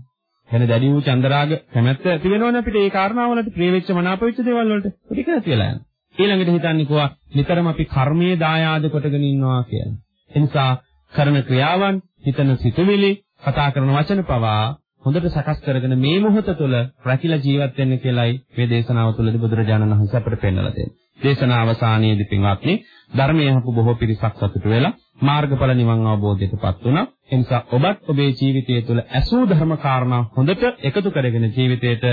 එන දැඩි වූ චන්දරාග කැමැත්ත ඇති වෙනවනේ අපිට ඒ කාරණාවලට ප්‍රිය වෙච්ච මනාප වෙච්ච දේවල් වලට. ඒක නැති වෙලා යනවා. ඊළඟට හිතන්නේ කොහොම නිතරම අපි කර්මයේ දායාද කොටගෙන ඉන්නවා කියලා. ඒ නිසා කරන ක්‍රියාවන් හිතන සිතුවිලි, කතා කරන වචන පවා හොඳට සකස් කරගෙන මේ මොහොත තුළ රැකිලා ජීවත් වෙන්න කියලයි මේ දේශනාව තුළදී බුදුරජාණන් වහන්සේ අපට පෙන්වලා දෙන්නේ. දේශනාව අවසානයේදී පින්වත්නි ධර්මයේ අහපු බොහෝ පිරිසක් සතුටු වෙලා මාර්ගඵල නිවන් අවබෝධයටපත් වුණා. ඒ නිසා ඔබත් ඔබේ ජීවිතය තුළ ඇසූ ධර්ම කාරණා හොඳට එකතු කරගෙන ජීවිතේට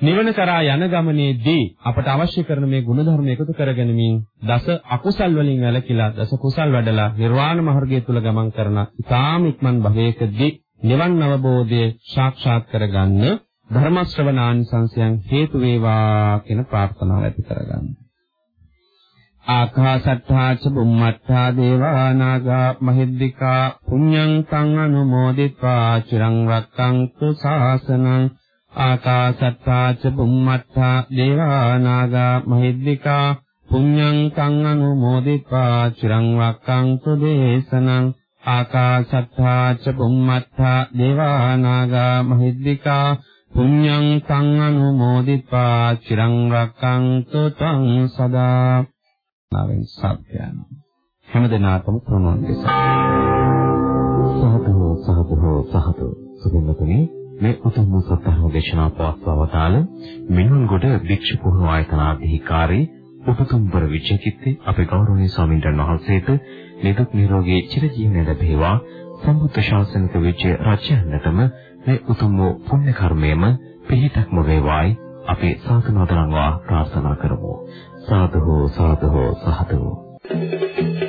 නිවන කරා යන ගමනේදී අපට අවශ්‍ය කරන මේ ගුණධර්ම එකතු කරගැනීමෙන් දස අකුසල් වලින් වැළකීලා දස කුසල් වැඩලා නිර්වාණ මාර්ගය තුල ගමන් කරන ඉතාම ඉක්මන් භවයකදී නිවන් අවබෝධය සාක්ෂාත් කරගන්න ධර්ම ශ්‍රවණානිසංසයන් හේතු වේවා කියන ප්‍රාර්ථනාව ඇති කරගන්න. ආකාසට්ඨා ච බුම්මට්ඨා දේවා නාග මහිද්దికා පුඤ්ඤං තං අනුමෝදිත්වා චිරං රක්ඛන්තු ශාසනං ආකාසත්තා ච බුම්මත්තා දේවානාගා මහිද්దికා පුඤ්ඤං තං අනුමෝදිත්වා චිරං රක්ඛන්තු දේශනං ආකාසත්තා ච බුම්මත්තා දේවානාගා මහිද්దికා පුඤ්ඤං තං අනුමෝදිත්වා චිරං රක්ඛන්තු තං සදා නාවෙන් සබ්යන හැමදෙනාටම ප්‍රණෝන්දස සහතෝ සහතෝ සහතෝ සුභමතුනේ මේ උතුම් සත්‍යව දේශනා පවත්වවතාල මිනුන්ගොඩ භික්ෂු පුහුණු ආයතනාධිකාරී උපතුම්බර විජේකිත්තේ අපේ ගෞරවනීය ස්වාමීන් වහන්සේට නිදුක් නිරෝගී චිරජීවනය ලැබේවා සම්බුද්ධ ශාසනික විජය රජයන්නටම මේ උතුම් වූ පුණ්‍ය කර්මයේම පිහිටක්ම වේවායි අපි සාතුනාදරංවා ප්‍රාර්ථනා කරමු සාදු සාදු සාදු Thank you.